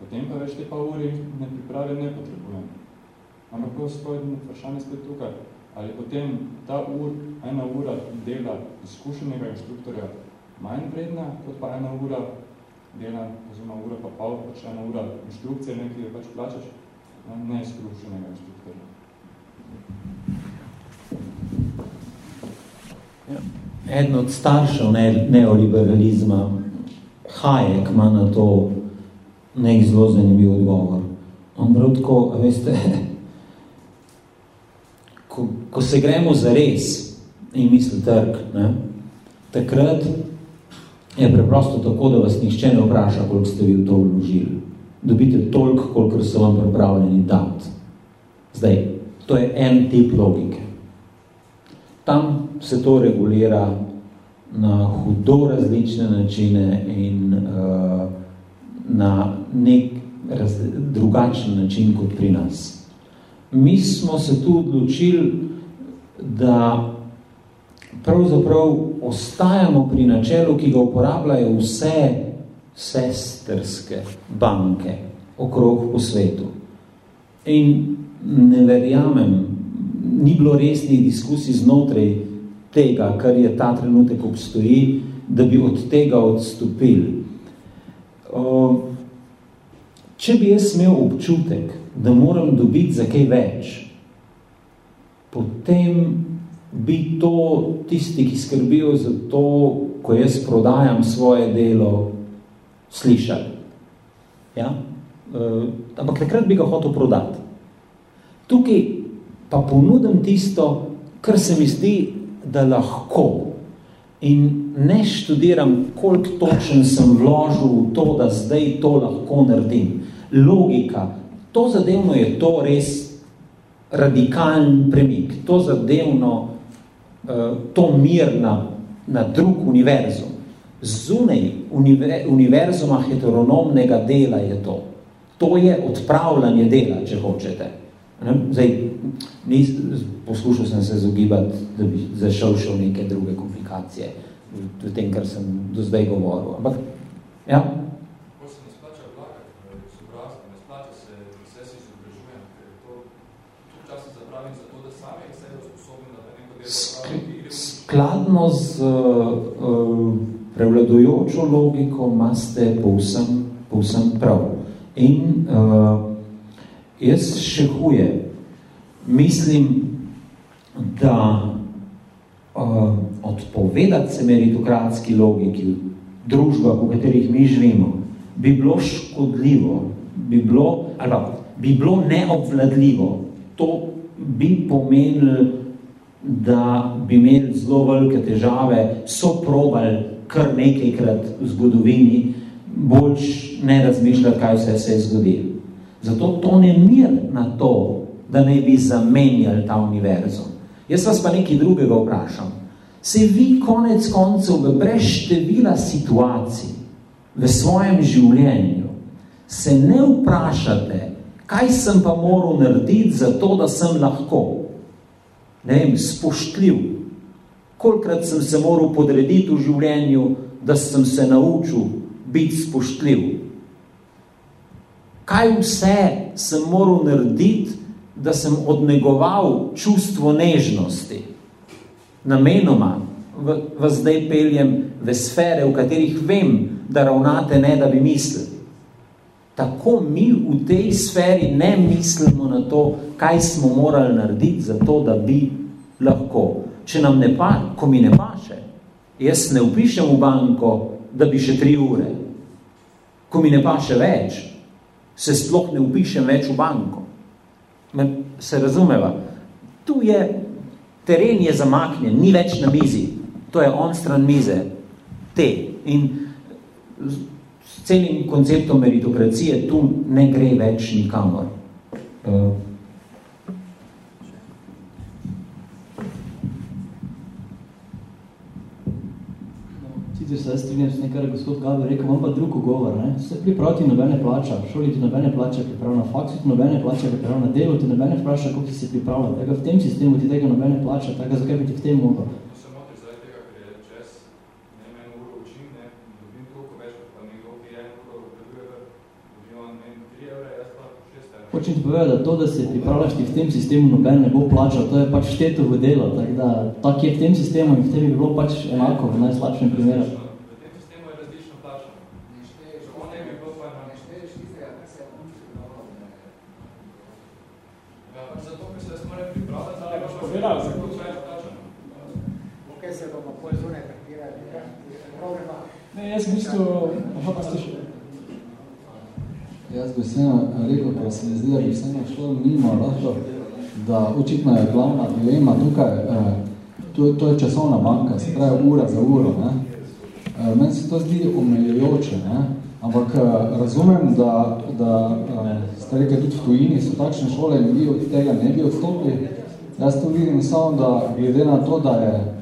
Potem pa več te pol ure ne priprave ne potrebujem. Ampak ko svoje vprašanje spet tukaj, ali potem ta ur, ena ura dela izkušenega inštruktorja manj vredna, kot pa ena ura dela, oziroma ura pa pol, pač ena ura inštrukcije, nekaj pač plačaš, ne izkušenega inštruktorja. Ja. Eden od staršev ne neoliberalizma, Hayek, ima na to nek zelo zanimiv odgovor. On prav tako, veste, *laughs* ko, ko se gremo za res in misli trg, ne, takrat je preprosto tako, da vas nišče ne vpraša, koliko ste vi v to vložili. Dobite toliko, koliko so vam pripravljeni dati. Zdaj, to je en tip logike. Tam se to regulira na hudo različne načine in uh, na nek raz, drugačen način kot pri nas. Mi smo se tu odločili, da pravzaprav ostajamo pri načelu, ki ga uporabljajo vse sesterske banke okrog po svetu. In ne verjamem, ni bilo resnih diskusij znotraj tega, kar je ta trenutek obstoji, da bi od tega odstopili. Če bi jaz imel občutek, da moram dobiti za kaj več, potem bi to tisti, ki skrbijo za to, ko jaz prodajam svoje delo, slišali. Ja? Ampak takrat bi ga hotel prodati. Tukaj pa ponudim tisto, kar se mi zdi, da lahko. In ne študiram, koliko točen sem vložil v to, da zdaj to lahko naredim logika. To zadevno je to res radikalen premik. To zadevno, uh, to mir na, na drug univerzum. Zunaj univer, univerzuma heteronomnega dela je to. To je odpravljanje dela, če hočete. Zdaj, nis, poslušal sem se zogibati, da bi zašel še v neke druge komplikacije v tem, kar sem do zdaj govoril. Ampak, ja, skladno z uh, prevladujočo logiko imate povsem, povsem prav. In uh, jaz še huje, mislim, da uh, odpovedati se meritokratski logiki družba, v katerih mi živimo, bi bilo škodljivo, bi bilo, ali pa, bi bilo neobvladljivo. To bi pomenilo da bi imeli zelo velike težave, so probali kar nekajkrat v zgodovini, boljš ne razmišljati, kaj vse se je zgodilo. Zato to ne mir na to, da ne bi zamenjali ta univerzum. Jaz vas pa nekaj drugega vprašam. Se vi konec koncev v brez števila situacij v svojem življenju se ne vprašate, kaj sem pa moral narediti za to, da sem lahko ne vem, spoštljiv. Kolikrat sem se moral podrediti v življenju, da sem se naučil biti spoštljiv. Kaj vse sem moral narediti, da sem odnegoval čustvo nežnosti? Namenoma vas zdaj peljem v sfere, v katerih vem, da ravnate ne, da bi mislili. Tako mi v tej sferi ne mislimo na to, kaj smo morali narediti za to, da bi lahko. Če nam ne pa, ko mi ne paše, jaz ne upišem v banko, da bi še tri ure. Ko mi ne paše več, se sploh ne upišem več v banko. Me, se razumeva? Tu je, teren je zamaknjen, ni več na mizi. To je on stran mize. Te. In s celim konceptom meritokracije tu ne gre več nikamor. Se jaz strinjam s nekaj, gospod Gabi rekel, imam pa drug govor, ne? Se priprav ti nobene plača, šoli ti nobene plače priprav na faksu, ti nobene plače priprav na delu, ti nobene vpraša, koliko si se pripravljal. Tega v tem sistemu ti tega nobene plača, tega zakaj bi ti v tem mogel? hočem ti povedati, da to, da se pripravljaš ti v tem sistemu, noben ne bo plačal, to je pač šteto v delo, tako da tak je v tem sistemu in v tem bi bilo pač enako v najslabšem primeru. Bistvu, aha, pa ste še. Jaz bi vseeno rekel, pa se mi zdi, da bi vseeno šlo mimo lahko, da očitno je glavna dilema tukaj, eh, to, to je časovna banka, se pravi ura za uro. Ne? Eh, meni se to zdi omejujoče, ne? ampak eh, razumem, da, da ste rekli, tudi v tujini so takšne šole in vi od tega ne bi odstopili. Jaz to vidim samo, da glede na to, da je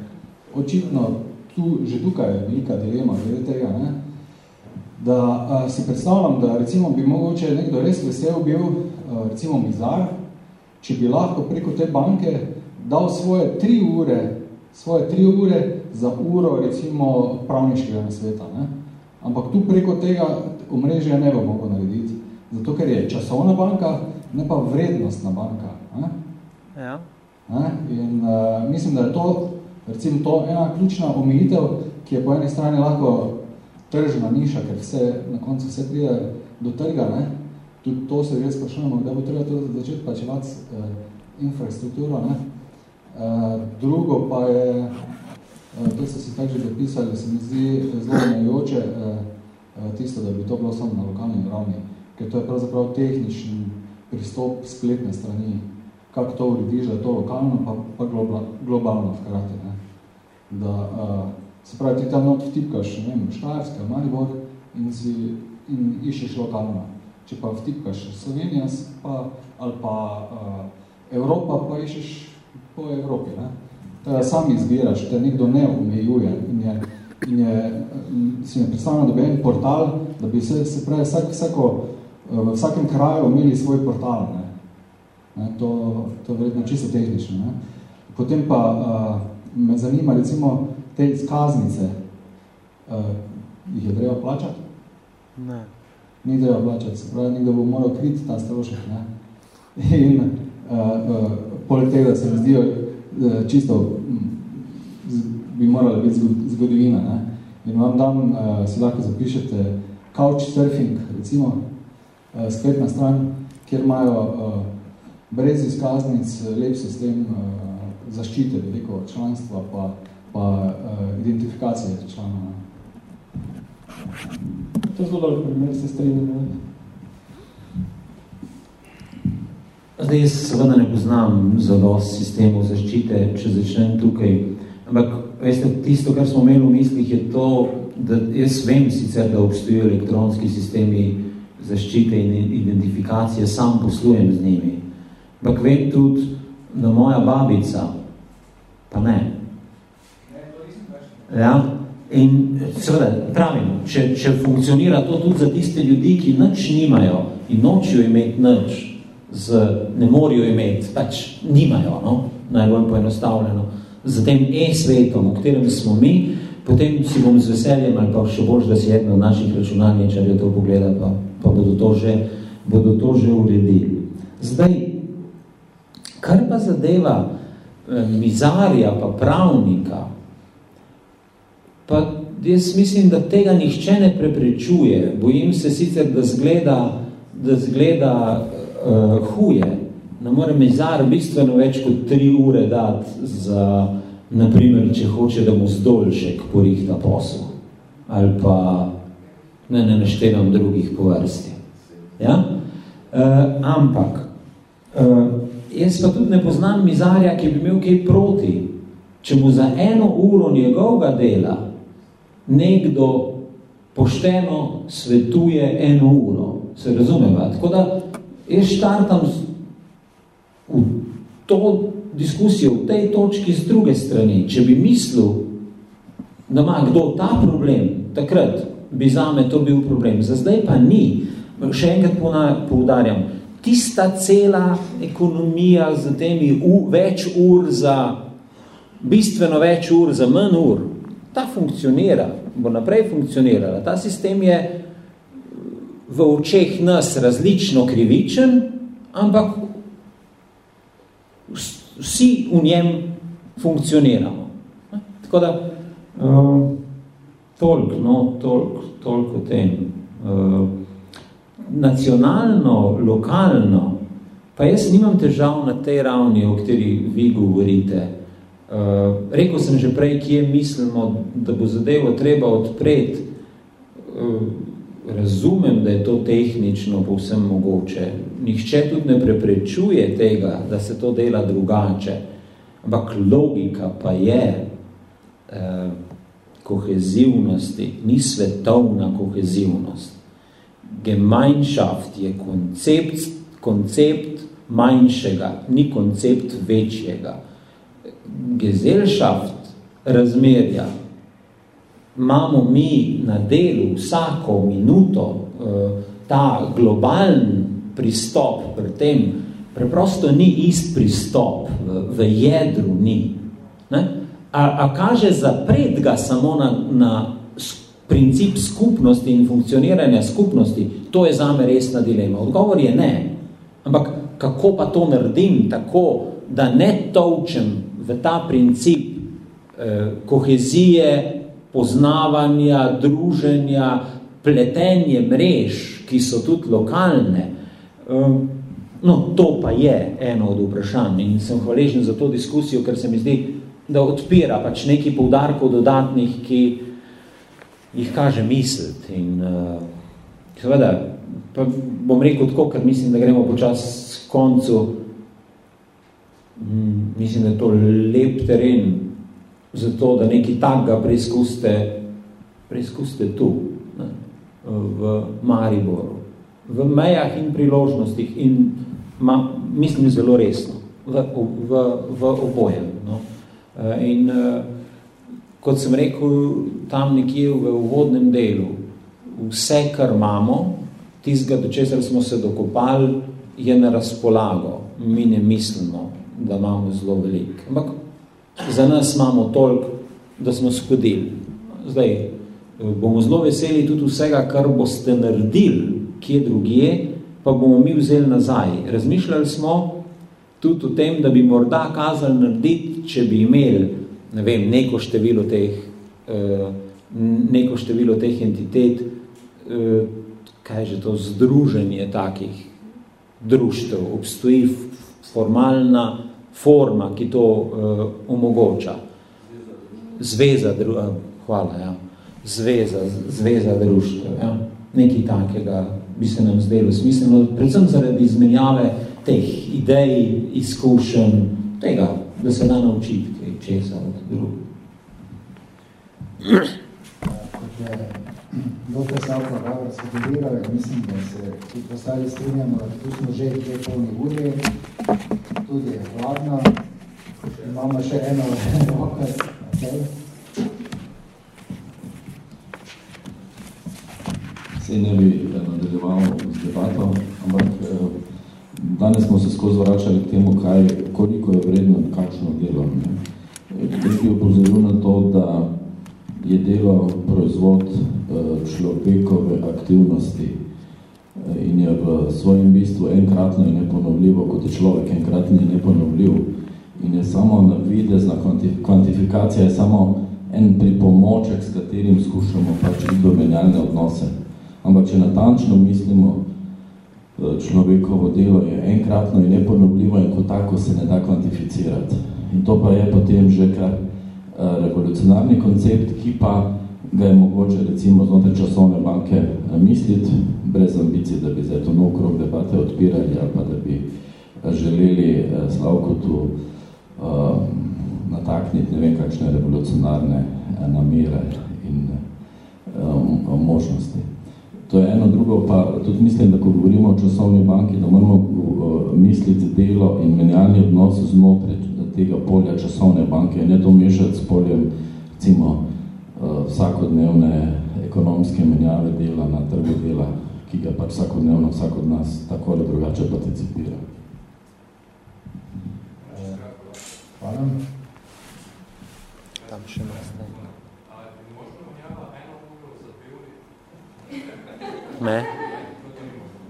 očitno tu, že tukaj je velika dilema glede tega, ne? da a, si predstavljam, da recimo bi mogoče nekdo res vesel bil, a, recimo mizar, če bi lahko preko te banke dal svoje tri ure, svoje tri ure za uro recimo pravniškega sveta. Ne? Ampak tu preko tega omrežja ne bo mogel narediti. Zato, ker je časovna banka, ne pa vrednostna banka. Ne? Ja. Ne? In uh, mislim, da je to, recimo, to ena ključna omejitev, ki je po eni strani lahko tržna niša, ker vse, na koncu vse pride do trga, ne? Tudi to se res sprašujemo, da bo treba to začeti plačevati uh, infrastrukturo, ne? Uh, drugo pa je, uh, to so si tako že dopisali, se mi zdi zelo najoče uh, uh, tisto, da bi to bilo samo na lokalni ravni, ker to je pravzaprav tehnični pristop spletne strani, kako to urediš, da je to lokalno, pa, pa globalno vkrati, ne? Da, uh, Se pravi, ti tam not vtipkaš, ne vem, Štajerska, Maribor in, si, in iščeš lokalno. Če pa vtipkaš Slovenija pa, ali pa uh, Evropa, pa iščeš po Evropi. Ne? Teda sam izbiraš, te nekdo ne omejuje in je, in je si ne predstavljeno, da bi en portal, da bi se, se pravi vsak, vsako, v vsakem kraju imeli svoj portal. Ne? Ne? To, to je verjetno čisto tehnično. Ne? Potem pa uh, me zanima, recimo, te izkaznice, uh, jih je treba plačati? Ne. Ni treba plačati, se pravi, nekdo bo moral kriti ta strošek. Ne? In uh, uh, poleg tega se mi zdijo uh, čisto, z, bi morala biti zgodovina. Ne? In vam dam, uh, si lahko zapišete Couchsurfing, recimo, uh, spletna stran, kjer imajo uh, brez izkaznic lep sistem uh, zaščite veliko članstva, pa pa uh, identifikacije člana. To je zelo dobro primer, se strinjam. Zdaj, jaz seveda ne poznam zadost sistemov zaščite, če začnem tukaj. Ampak, veste, tisto, kar smo imeli v mislih, je to, da jaz vem sicer, da obstojijo elektronski sistemi zaščite in identifikacije, sam poslujem z njimi. Ampak vem tudi, da moja babica, pa ne, Ja? In seveda, pravim, če, če funkcionira to tudi za tiste ljudi, ki nič nimajo in nočijo imeti nič, z, ne morajo imeti, pač nimajo, no? najbolj poenostavljeno, z tem e-svetom, v katerem smo mi, potem si bom z veseljem, ali pa še bož, da si eno od naših računalničarjev to pogleda, pa, pa bodo, to že, bodo to že uredili. Zdaj, kar pa zadeva mizarja, pa pravnika, Pa jaz mislim, da tega nihče ne preprečuje. Bojim se sicer, da zgleda, da zgleda uh, huje. Ne more mizar bistveno več kot tri ure dati za, naprimer, če hoče, da mu zdoljšek porihta posel. Ali pa ne, ne naštevam drugih po vrsti. Ja? Uh, ampak, uh, jaz pa tudi ne poznam mizarja, ki bi imel kaj proti. Če mu za eno uro njegovega dela nekdo pošteno svetuje eno uro. Se razumeva? Tako da jaz štartam v to diskusijo, v tej točki z druge strani. Če bi mislil, da ima kdo ta problem, takrat bi zame to bil problem. Za zdaj pa ni. Še enkrat poudarjam, tista cela ekonomija z temi u, več ur za, bistveno več ur za manj ur, ta funkcionira bo naprej funkcionirala. Ta sistem je v očeh nas različno krivičen, ampak vsi v njem funkcioniramo. Tako da, uh, toliko, no, toliko, toliko o tem. Uh, nacionalno, lokalno, pa jaz nimam težav na tej ravni, o kateri vi govorite. Uh, rekel sem že prej, kje mislimo, da bo zadevo treba odpreti. Uh, razumem, da je to tehnično povsem mogoče. Nihče tudi ne preprečuje tega, da se to dela drugače. Ampak logika pa je uh, kohezivnosti, ni svetovna kohezivnost. Gemeinschaft je koncept, koncept manjšega, ni koncept večjega. Gesellschaft razmerja imamo mi na delu vsako minuto eh, ta globalen pristop pri tem, preprosto ni ist pristop, v, v jedru ni. Ne? A, a kaže zapred ga samo na, na princip skupnosti in funkcioniranja skupnosti, to je zame resna dilema. Odgovor je ne. Ampak kako pa to naredim tako, da ne tolčem v ta princip eh, kohezije, poznavanja, druženja, pletenje mrež, ki so tudi lokalne. Um, no, to pa je eno od vprašanj in sem hvaležen za to diskusijo, ker se mi zdi, da odpira pač neki poudarkov dodatnih, ki jih kaže misliti. In uh, seveda, pa bom rekel tako, ker mislim, da gremo počas koncu, mm, mislim, da je to lep teren zato, da nekaj takega preizkuste, preizkuste tu, ne, v Mariboru, v mejah in priložnostih in ma, mislim zelo resno, v, v, v obojem. No. In kot sem rekel, tam nekje v uvodnem delu, vse, kar imamo, tistega, do česar smo se dokopali, je na razpolago. Mi ne mislimo, da imamo zelo veliko. Ampak za nas imamo toliko, da smo skodili. Zdaj, bomo zelo veseli tudi vsega, kar boste naredili, kje drugje, pa bomo mi vzeli nazaj. Razmišljali smo tudi o tem, da bi morda kazali narediti, če bi imeli ne vem, neko število teh, eh, neko število teh entitet, eh, kaj že to, združenje takih društev, obstoji formalna forma, ki to uh, omogoča. Zveza, hvala, ja. Zveza, zveza društva, ja. Nekaj takega bi se nam zdelo smiselno, predvsem zaradi izmenjave teh idej, izkušenj, tega, da se da naučiti česa od drugih. Dokaj Savka dobro se dobiral, mislim, da se tudi ostali strinjamo, tu smo že dve polni uri, tudi je hladno, imamo še eno *laughs* roko, okay. Se ne bi nadaljeval z debato, ampak eh, danes smo se skozi vračali k temu, kaj, koliko je vredno kakšno delo. Tukaj bi opozoril na to, da je delo proizvod eh, človekove aktivnosti eh, in je v svojem bistvu enkratno in neponovljivo, kot je človek enkratni in neponovljiv. In je samo navidezna kvantifikacija, je samo en pripomoček, s katerim skušamo pač iti menjalne odnose. Ampak če natančno mislimo, eh, človekovo delo je enkratno in neponovljivo in kot tako se ne da kvantificirati. In to pa je potem že kar Eh, revolucionarni koncept, ki pa ga je mogoče recimo znotraj časovne banke eh, misliti, brez ambicij, da bi zdaj to nov krog debate odpirali ali pa da bi eh, želeli Slavko tu uh, natakniti ne vem kakšne revolucionarne namere in um, možnosti. To je eno drugo, pa tudi mislim, da ko govorimo o časovni banki, da moramo misliti delo in menjalni odnos znotraj tega polja časovne banke, ne to mešati s poljem, recimo, uh, vsakodnevne ekonomske menjave dela na trgu dela, ki ga pač vsakodnevno vsak od nas tako ali drugače participira. Hvala. Tam še nas ne.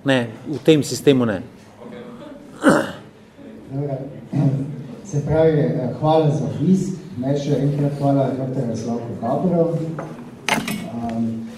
Ne, v tem sistemu ne. Se pravi, eh, hvala za obisk, ne še enkrat hvala dr. Slavko Gabrov. Um,